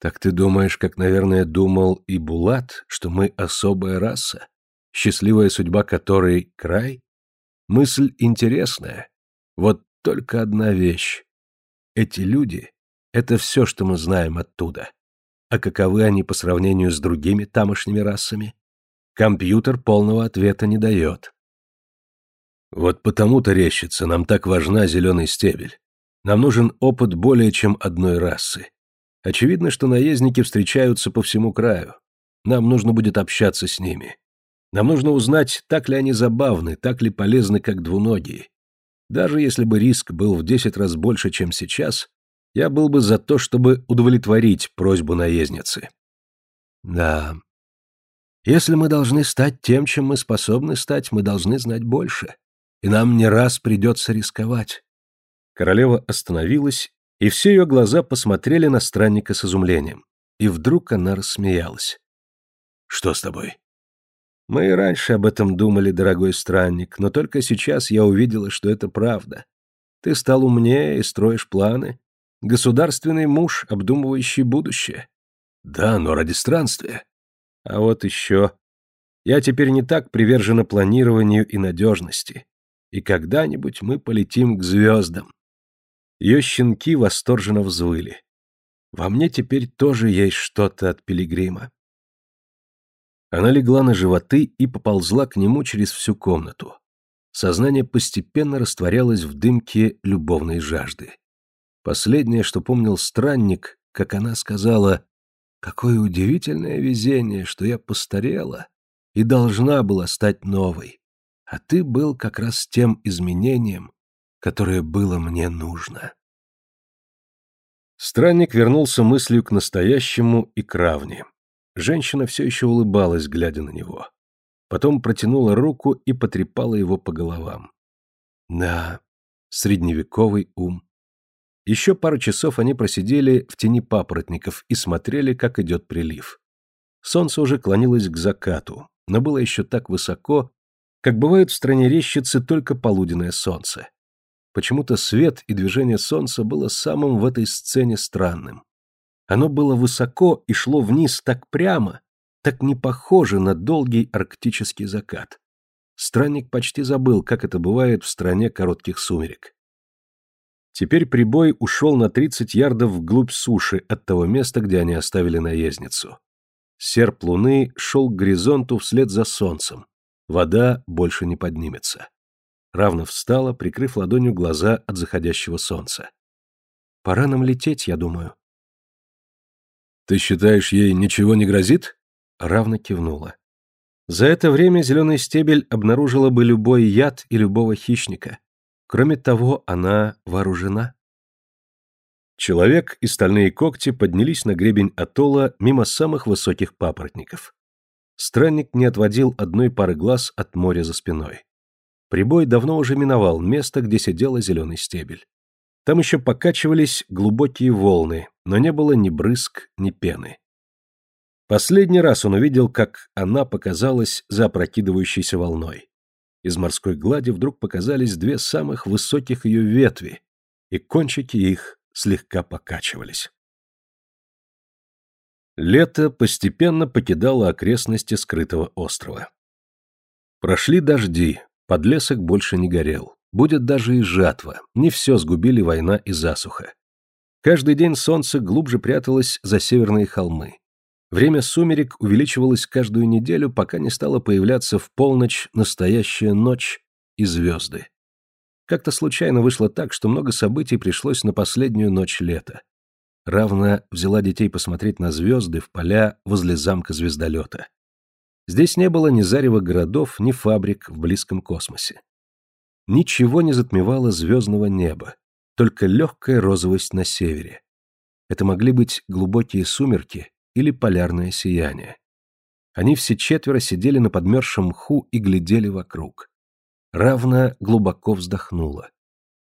«Так ты думаешь, как, наверное, думал и Булат, что мы особая раса, счастливая судьба которой — край? Мысль интересная. Вот только одна вещь. Эти люди Это все, что мы знаем оттуда. А каковы они по сравнению с другими тамошними расами? Компьютер полного ответа не дает. Вот потому-то, рещица, нам так важна зеленый стебель. Нам нужен опыт более чем одной расы. Очевидно, что наездники встречаются по всему краю. Нам нужно будет общаться с ними. Нам нужно узнать, так ли они забавны, так ли полезны, как двуногие. Даже если бы риск был в десять раз больше, чем сейчас, я был бы за то, чтобы удовлетворить просьбу наездницы. Да. Если мы должны стать тем, чем мы способны стать, мы должны знать больше. И нам не раз придется рисковать. Королева остановилась, и все ее глаза посмотрели на странника с изумлением. И вдруг она рассмеялась. «Что с тобой?» Мы и раньше об этом думали, дорогой странник, но только сейчас я увидела, что это правда. Ты стал умнее и строишь планы. Государственный муж, обдумывающий будущее. Да, но ради странствия. А вот еще. Я теперь не так привержена планированию и надежности. И когда-нибудь мы полетим к звездам. Ее щенки восторженно взвыли. Во мне теперь тоже есть что-то от пилигрима. Она легла на животы и поползла к нему через всю комнату. Сознание постепенно растворялось в дымке любовной жажды. Последнее, что помнил странник, как она сказала, «Какое удивительное везение, что я постарела и должна была стать новой, а ты был как раз тем изменением, которое было мне нужно». Странник вернулся мыслью к настоящему и к равне. Женщина все еще улыбалась, глядя на него. Потом протянула руку и потрепала его по головам. Да, средневековый ум. Еще пару часов они просидели в тени папоротников и смотрели, как идет прилив. Солнце уже клонилось к закату, но было еще так высоко, как бывает в стране рещицы только полуденное солнце. Почему-то свет и движение солнца было самым в этой сцене странным. Оно было высоко и шло вниз так прямо, так не похоже на долгий арктический закат. Странник почти забыл, как это бывает в стране коротких сумерек. Теперь прибой ушел на 30 ярдов вглубь суши от того места, где они оставили наездницу. Серп луны шел к горизонту вслед за солнцем. Вода больше не поднимется. Равно встала, прикрыв ладонью глаза от заходящего солнца. «Пора нам лететь, я думаю», «Ты считаешь, ей ничего не грозит?» Равно кивнула. За это время зеленый стебель обнаружила бы любой яд и любого хищника. Кроме того, она вооружена. Человек и стальные когти поднялись на гребень атолла мимо самых высоких папоротников. Странник не отводил одной пары глаз от моря за спиной. Прибой давно уже миновал место, где сидела зеленый стебель. Там еще покачивались глубокие волны, но не было ни брызг, ни пены. Последний раз он увидел, как она показалась за опрокидывающейся волной. Из морской глади вдруг показались две самых высоких ее ветви, и кончики их слегка покачивались. Лето постепенно покидало окрестности скрытого острова. Прошли дожди, подлесок больше не горел. Будет даже и жатва, не все сгубили война и засуха. Каждый день солнце глубже пряталось за северные холмы. Время сумерек увеличивалось каждую неделю, пока не стала появляться в полночь настоящая ночь и звезды. Как-то случайно вышло так, что много событий пришлось на последнюю ночь лета. Равна взяла детей посмотреть на звезды в поля возле замка звездолета. Здесь не было ни зарева городов, ни фабрик в близком космосе. Ничего не затмевало звездного неба, только легкая розовость на севере. Это могли быть глубокие сумерки или полярное сияние. Они все четверо сидели на подмерзшем мху и глядели вокруг. Равна глубоко вздохнула.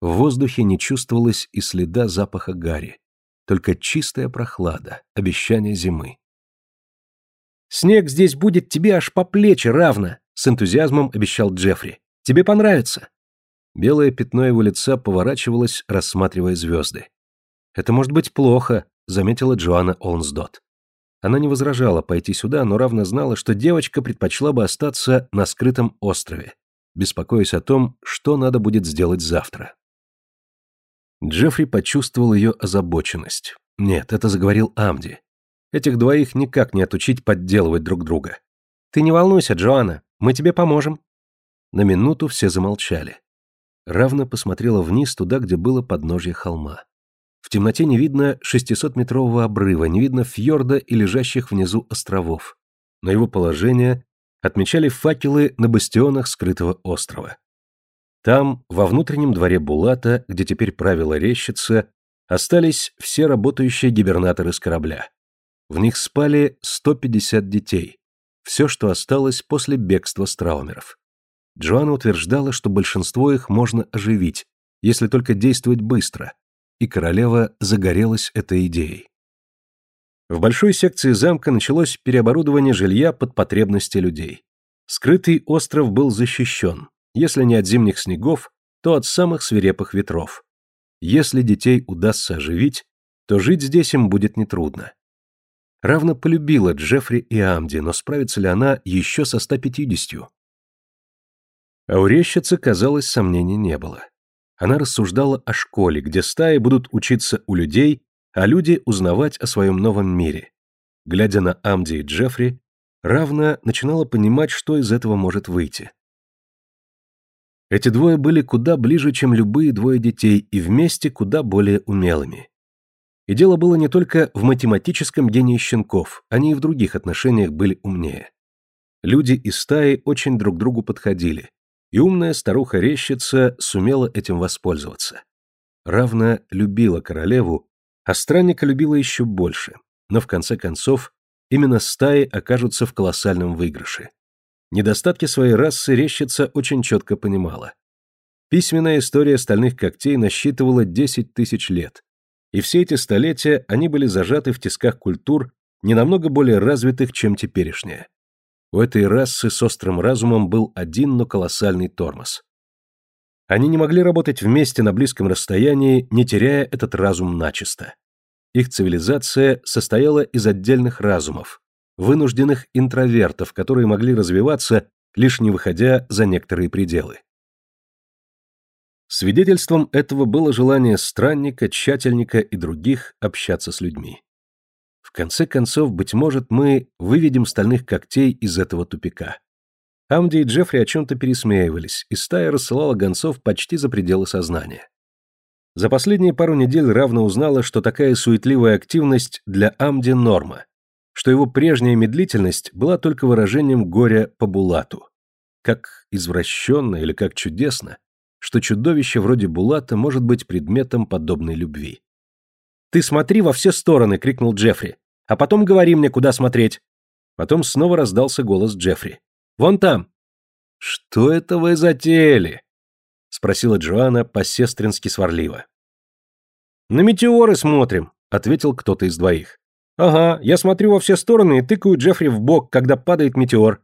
В воздухе не чувствовалось и следа запаха гари, только чистая прохлада, обещание зимы. «Снег здесь будет тебе аж по плечи равно», — с энтузиазмом обещал Джеффри. «Тебе понравится». Белое пятно его лица поворачивалось, рассматривая звезды. «Это может быть плохо», — заметила Джоанна Олнсдот. Она не возражала пойти сюда, но равно знала, что девочка предпочла бы остаться на скрытом острове, беспокоясь о том, что надо будет сделать завтра. Джеффри почувствовал ее озабоченность. Нет, это заговорил Амди. Этих двоих никак не отучить подделывать друг друга. «Ты не волнуйся, Джоанна, мы тебе поможем». На минуту все замолчали. Равна посмотрела вниз туда, где было подножье холма. В темноте не видно 600-метрового обрыва, не видно фьорда и лежащих внизу островов. Но его положение отмечали факелы на бастионах скрытого острова. Там, во внутреннем дворе Булата, где теперь правила рещица, остались все работающие гибернаторы с корабля. В них спали 150 детей. Все, что осталось после бегства страумеров. Джоанна утверждала, что большинство их можно оживить, если только действовать быстро, и королева загорелась этой идеей. В большой секции замка началось переоборудование жилья под потребности людей. Скрытый остров был защищен, если не от зимних снегов, то от самых свирепых ветров. Если детей удастся оживить, то жить здесь им будет нетрудно. Равно полюбила Джеффри и Амди, но справится ли она еще со 150? А у казалось, сомнений не было. Она рассуждала о школе, где стаи будут учиться у людей, а люди узнавать о своем новом мире. Глядя на Амди и Джеффри, Равна начинала понимать, что из этого может выйти. Эти двое были куда ближе, чем любые двое детей, и вместе куда более умелыми. И дело было не только в математическом гении щенков, они и в других отношениях были умнее. Люди из стаи очень друг другу подходили, и умная старуха-рещица сумела этим воспользоваться. Равна любила королеву, а странника любила еще больше, но в конце концов именно стаи окажутся в колоссальном выигрыше. Недостатки своей расы рещица очень четко понимала. Письменная история стальных когтей насчитывала 10 тысяч лет, и все эти столетия они были зажаты в тисках культур, не намного более развитых, чем теперешняя. У этой расы с острым разумом был один, но колоссальный тормоз. Они не могли работать вместе на близком расстоянии, не теряя этот разум начисто. Их цивилизация состояла из отдельных разумов, вынужденных интровертов, которые могли развиваться, лишь не выходя за некоторые пределы. Свидетельством этого было желание странника, тщательника и других общаться с людьми. В конце концов, быть может, мы выведем стальных когтей из этого тупика. Амди и Джеффри о чем-то пересмеивались, и стая рассылала гонцов почти за пределы сознания. За последние пару недель равно узнала, что такая суетливая активность для Амди норма, что его прежняя медлительность была только выражением горя по Булату. Как извращенно или как чудесно, что чудовище вроде Булата может быть предметом подобной любви. «Ты смотри во все стороны!» — крикнул Джеффри. «А потом говори мне, куда смотреть!» Потом снова раздался голос Джеффри. «Вон там!» «Что это вы затеяли?» — спросила Джоанна по-сестрински сварливо. «На метеоры смотрим», — ответил кто-то из двоих. «Ага, я смотрю во все стороны и тыкаю Джеффри в бок, когда падает метеор».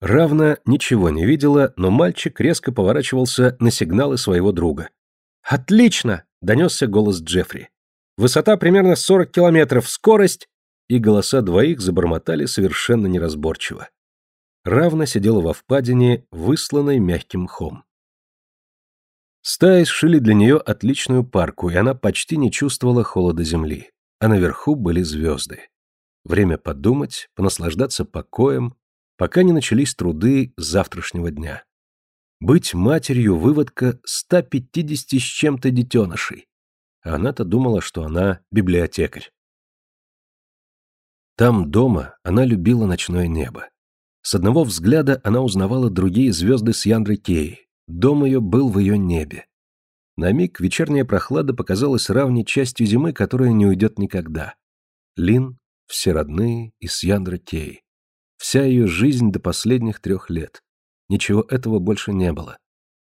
Равна ничего не видела, но мальчик резко поворачивался на сигналы своего друга. «Отлично!» — донесся голос Джеффри. «Высота примерно 40 километров, скорость...» И голоса двоих забормотали совершенно неразборчиво. Равна сидела во впадине, высланной мягким мхом. Стаи сшили для нее отличную парку, и она почти не чувствовала холода земли. А наверху были звезды. Время подумать, понаслаждаться покоем, пока не начались труды завтрашнего дня. Быть матерью выводка 150 с чем-то детенышей. Она-то думала, что она библиотекарь. Там, дома, она любила ночное небо. С одного взгляда она узнавала другие звезды с Яндры Кеи. Дом ее был в ее небе. На миг вечерняя прохлада показалась равней частью зимы, которая не уйдет никогда. Лин, все родные и с Яндры Кеи. Вся ее жизнь до последних трех лет. Ничего этого больше не было.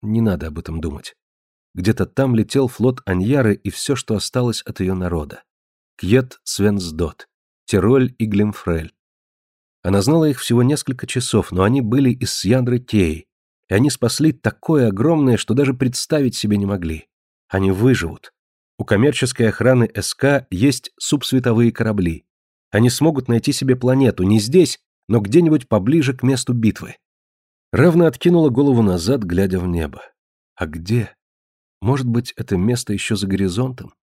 Не надо об этом думать. Где-то там летел флот Аньяры и все, что осталось от ее народа. Кьет Свенсдот, Тироль и Глимфрель. Она знала их всего несколько часов, но они были из Сьяндры Теи, и они спасли такое огромное, что даже представить себе не могли. Они выживут. У коммерческой охраны СК есть субсветовые корабли. Они смогут найти себе планету не здесь, но где-нибудь поближе к месту битвы. Равно откинула голову назад, глядя в небо. А где? Может быть, это место еще за горизонтом?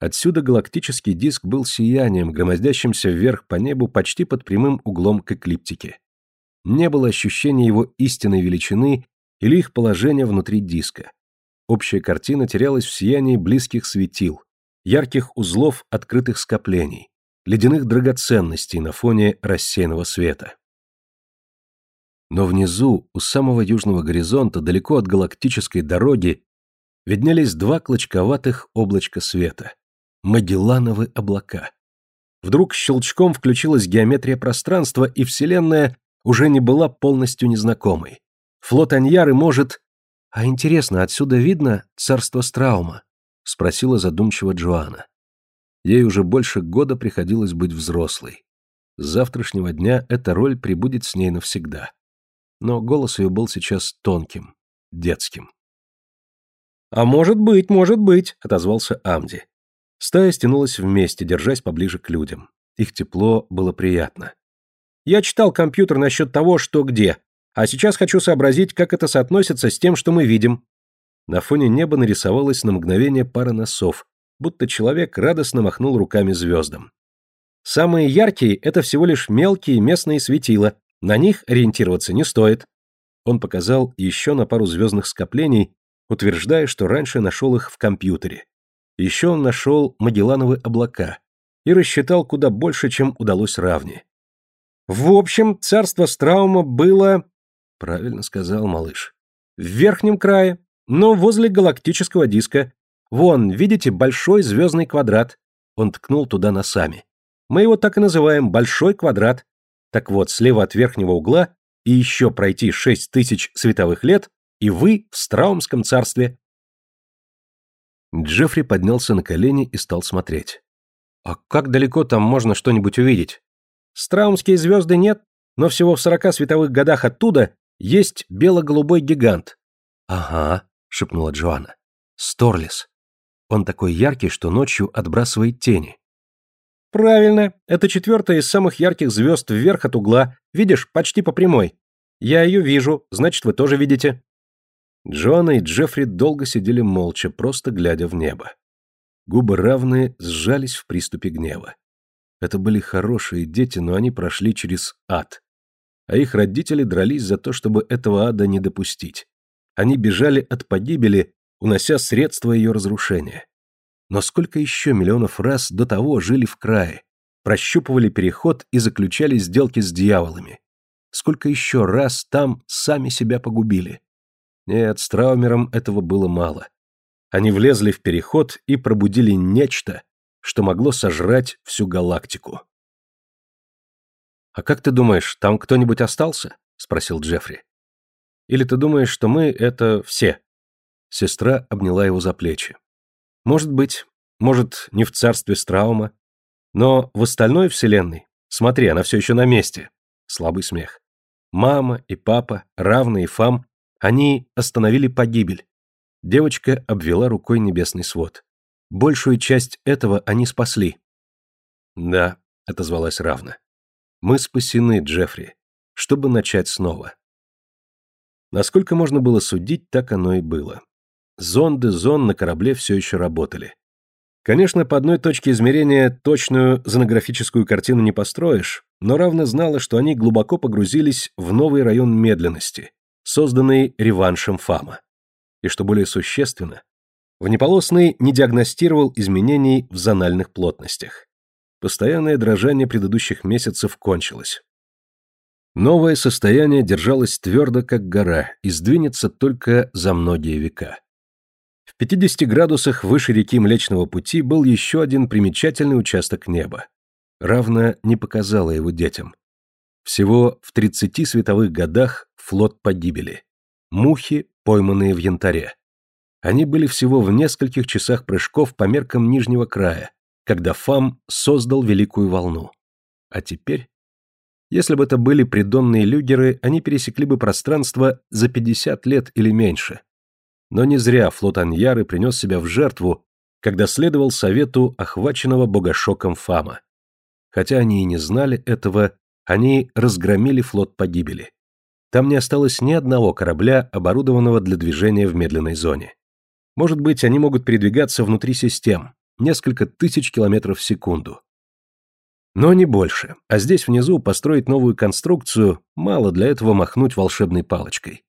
Отсюда галактический диск был сиянием, громоздящимся вверх по небу почти под прямым углом к эклиптике. Не было ощущения его истинной величины или их положения внутри диска. Общая картина терялась в сиянии близких светил, ярких узлов открытых скоплений, ледяных драгоценностей на фоне рассеянного света. Но внизу, у самого южного горизонта, далеко от галактической дороги, виднелись два клочковатых облачка света. Магеллановы облака. Вдруг щелчком включилась геометрия пространства, и Вселенная уже не была полностью незнакомой. Флот Аньяры может... А интересно, отсюда видно царство Страума? Спросила задумчиво Джоанна. Ей уже больше года приходилось быть взрослой. С завтрашнего дня эта роль прибудет с ней навсегда. Но голос ее был сейчас тонким, детским. «А может быть, может быть», — отозвался Амди. Стая стянулась вместе, держась поближе к людям. Их тепло было приятно. «Я читал компьютер насчет того, что где, а сейчас хочу сообразить, как это соотносится с тем, что мы видим». На фоне неба нарисовалась на мгновение пара носов, будто человек радостно махнул руками звездам. Самые яркие — это всего лишь мелкие местные светила, на них ориентироваться не стоит. Он показал еще на пару звездных скоплений, утверждая, что раньше нашел их в компьютере. Еще он нашел Магеллановы облака и рассчитал куда больше, чем удалось равне. В общем, царство Страума было... Правильно сказал малыш. В верхнем крае, но возле галактического диска. Вон, видите, большой звездный квадрат. Он ткнул туда носами. Мы его так и называем «большой квадрат». Так вот, слева от верхнего угла и еще пройти шесть тысяч световых лет, и вы в Страумском царстве. Джеффри поднялся на колени и стал смотреть. А как далеко там можно что-нибудь увидеть? Страумские звезды нет, но всего в сорока световых годах оттуда есть бело-голубой гигант. Ага, шепнула Джоанна. Сторлис. Он такой яркий, что ночью отбрасывает тени. Правильно, это четвертая из самых ярких звезд вверх от угла, видишь, почти по прямой. Я ее вижу, значит, вы тоже видите. Джоанна и Джеффри долго сидели молча, просто глядя в небо. Губы равные сжались в приступе гнева. Это были хорошие дети, но они прошли через ад. А их родители дрались за то, чтобы этого ада не допустить. Они бежали от погибели, унося средства ее разрушения. Но сколько еще миллионов раз до того жили в крае, прощупывали переход и заключали сделки с дьяволами? Сколько еще раз там сами себя погубили? Нет, с Траумером этого было мало. Они влезли в переход и пробудили нечто, что могло сожрать всю галактику. «А как ты думаешь, там кто-нибудь остался?» — спросил Джеффри. «Или ты думаешь, что мы — это все?» Сестра обняла его за плечи. «Может быть, может, не в царстве Страума, но в остальной вселенной. Смотри, она все еще на месте». Слабый смех. Мама и папа, равные Фам, они остановили погибель. Девочка обвела рукой небесный свод. Большую часть этого они спасли. Да, отозвалась равна. Мы спасены, Джеффри, чтобы начать снова. Насколько можно было судить, так оно и было. Зонды зон на корабле все еще работали. Конечно, по одной точке измерения точную зонографическую картину не построишь, но равно знала, что они глубоко погрузились в новый район медленности, созданный реваншем Фама. И что более существенно, внеполосный не диагностировал изменений в зональных плотностях. Постоянное дрожание предыдущих месяцев кончилось. Новое состояние держалось твердо, как гора, и сдвинется только за многие века. В 50 градусах выше реки Млечного Пути был еще один примечательный участок неба. Равно не показала его детям. Всего в 30 световых годах флот погибели. Мухи, пойманные в янтаре. Они были всего в нескольких часах прыжков по меркам нижнего края, когда Фам создал великую волну. А теперь? Если бы это были придонные люгеры, они пересекли бы пространство за 50 лет или меньше. Но не зря флот Аньяры принес себя в жертву, когда следовал совету охваченного богошоком Фама. Хотя они и не знали этого, они разгромили флот погибели. Там не осталось ни одного корабля, оборудованного для движения в медленной зоне. Может быть, они могут передвигаться внутри систем, несколько тысяч километров в секунду. Но не больше, а здесь внизу построить новую конструкцию мало для этого махнуть волшебной палочкой.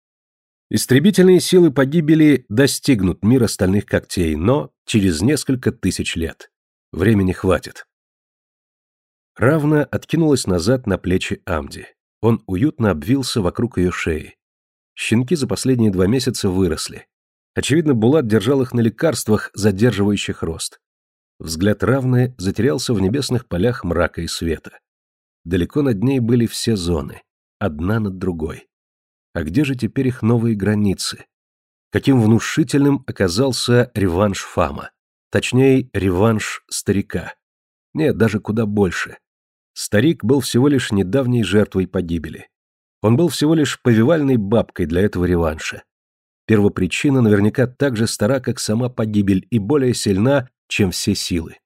Истребительные силы погибели достигнут мира стальных когтей, но через несколько тысяч лет. Времени хватит. Равна откинулась назад на плечи Амди. Он уютно обвился вокруг ее шеи. Щенки за последние два месяца выросли. Очевидно, Булат держал их на лекарствах, задерживающих рост. Взгляд равны затерялся в небесных полях мрака и света. Далеко над ней были все зоны, одна над другой. А где же теперь их новые границы? Каким внушительным оказался реванш Фама. Точнее, реванш старика. Нет, даже куда больше. Старик был всего лишь недавней жертвой погибели. Он был всего лишь повивальной бабкой для этого реванша. Первопричина наверняка так же стара, как сама погибель, и более сильна, чем все силы.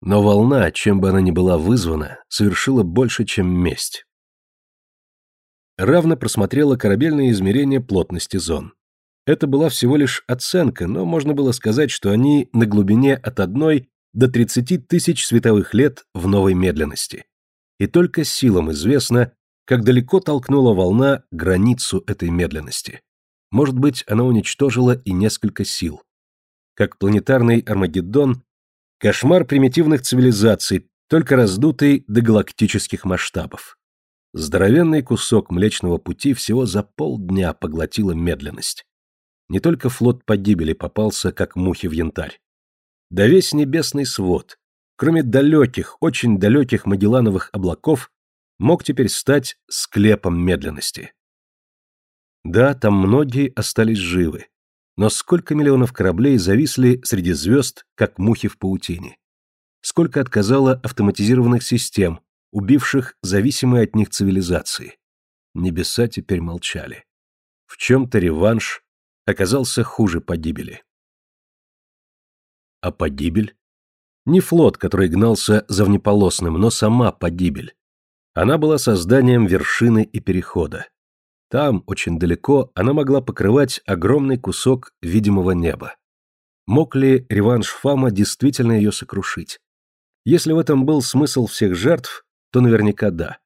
Но волна, чем бы она ни была вызвана, совершила больше, чем месть. Равно просмотрела корабельные измерения плотности зон. Это была всего лишь оценка, но можно было сказать, что они на глубине от одной до 30 тысяч световых лет в новой медленности. И только силам известно, как далеко толкнула волна границу этой медленности. Может быть, она уничтожила и несколько сил как планетарный Армагеддон, кошмар примитивных цивилизаций, только раздутый до галактических масштабов. Здоровенный кусок Млечного Пути всего за полдня поглотила медленность. Не только флот погибели попался, как мухи в янтарь. Да весь небесный свод, кроме далеких, очень далеких Магеллановых облаков, мог теперь стать склепом медленности. Да, там многие остались живы, но сколько миллионов кораблей зависли среди звезд, как мухи в паутине? Сколько отказало автоматизированных систем, убивших зависимые от них цивилизации? Небеса теперь молчали. В чем-то реванш оказался хуже погибели. А погибель? Не флот, который гнался за внеполосным, но сама погибель. Она была созданием вершины и перехода. Там, очень далеко, она могла покрывать огромный кусок видимого неба. Мог ли реванш Фама действительно ее сокрушить? Если в этом был смысл всех жертв, то наверняка да.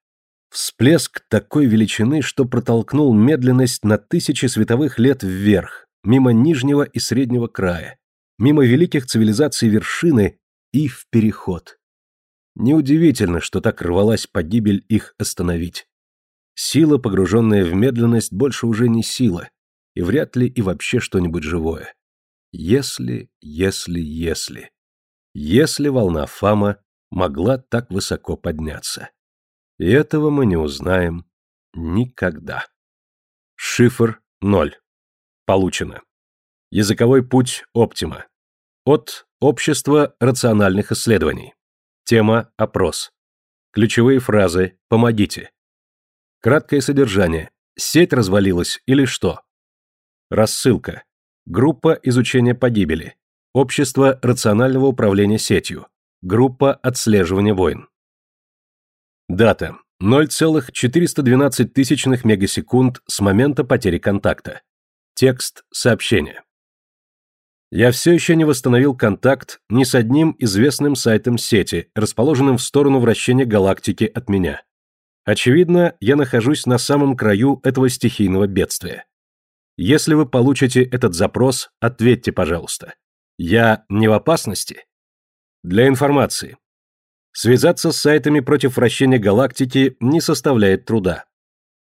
Всплеск такой величины, что протолкнул медленность на тысячи световых лет вверх, мимо нижнего и среднего края, мимо великих цивилизаций вершины и в переход. Неудивительно, что так рвалась погибель их остановить. Сила, погруженная в медленность, больше уже не сила, и вряд ли и вообще что-нибудь живое. Если, если, если. Если волна Фама могла так высоко подняться. И этого мы не узнаем никогда. Шифр 0. Получено. Языковой путь Оптима. От Общества рациональных исследований. Тема «Опрос». Ключевые фразы «Помогите». Краткое содержание. Сеть развалилась или что? Рассылка. Группа изучения погибели. Общество рационального управления сетью. Группа отслеживания войн. Дата. 0,412 тысячных мегасекунд с момента потери контакта. Текст сообщения. Я все еще не восстановил контакт ни с одним известным сайтом сети, расположенным в сторону вращения галактики от меня. Очевидно, я нахожусь на самом краю этого стихийного бедствия. Если вы получите этот запрос, ответьте, пожалуйста. Я не в опасности? Для информации. Связаться с сайтами против вращения галактики не составляет труда.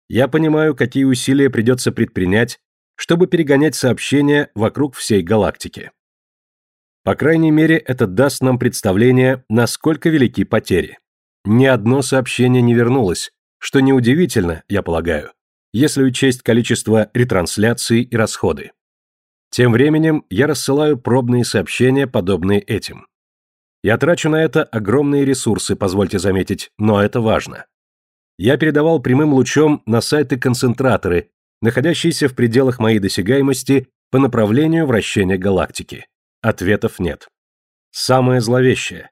Я понимаю, какие усилия придется предпринять, чтобы перегонять сообщения вокруг всей галактики. По крайней мере, это даст нам представление, насколько велики потери. Ни одно сообщение не вернулось, что неудивительно, я полагаю, если учесть количество ретрансляций и расходы. Тем временем я рассылаю пробные сообщения, подобные этим. Я трачу на это огромные ресурсы, позвольте заметить, но это важно. Я передавал прямым лучом на сайты-концентраторы, находящиеся в пределах моей досягаемости по направлению вращения галактики. Ответов нет. Самое зловещее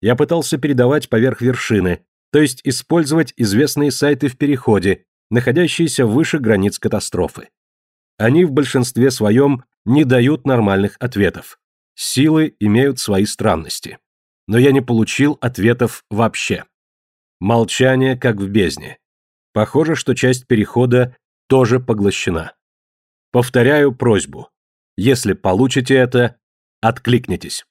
я пытался передавать поверх вершины, то есть использовать известные сайты в переходе, находящиеся выше границ катастрофы. Они в большинстве своем не дают нормальных ответов. Силы имеют свои странности. Но я не получил ответов вообще. Молчание, как в бездне. Похоже, что часть перехода тоже поглощена. Повторяю просьбу. Если получите это, откликнитесь.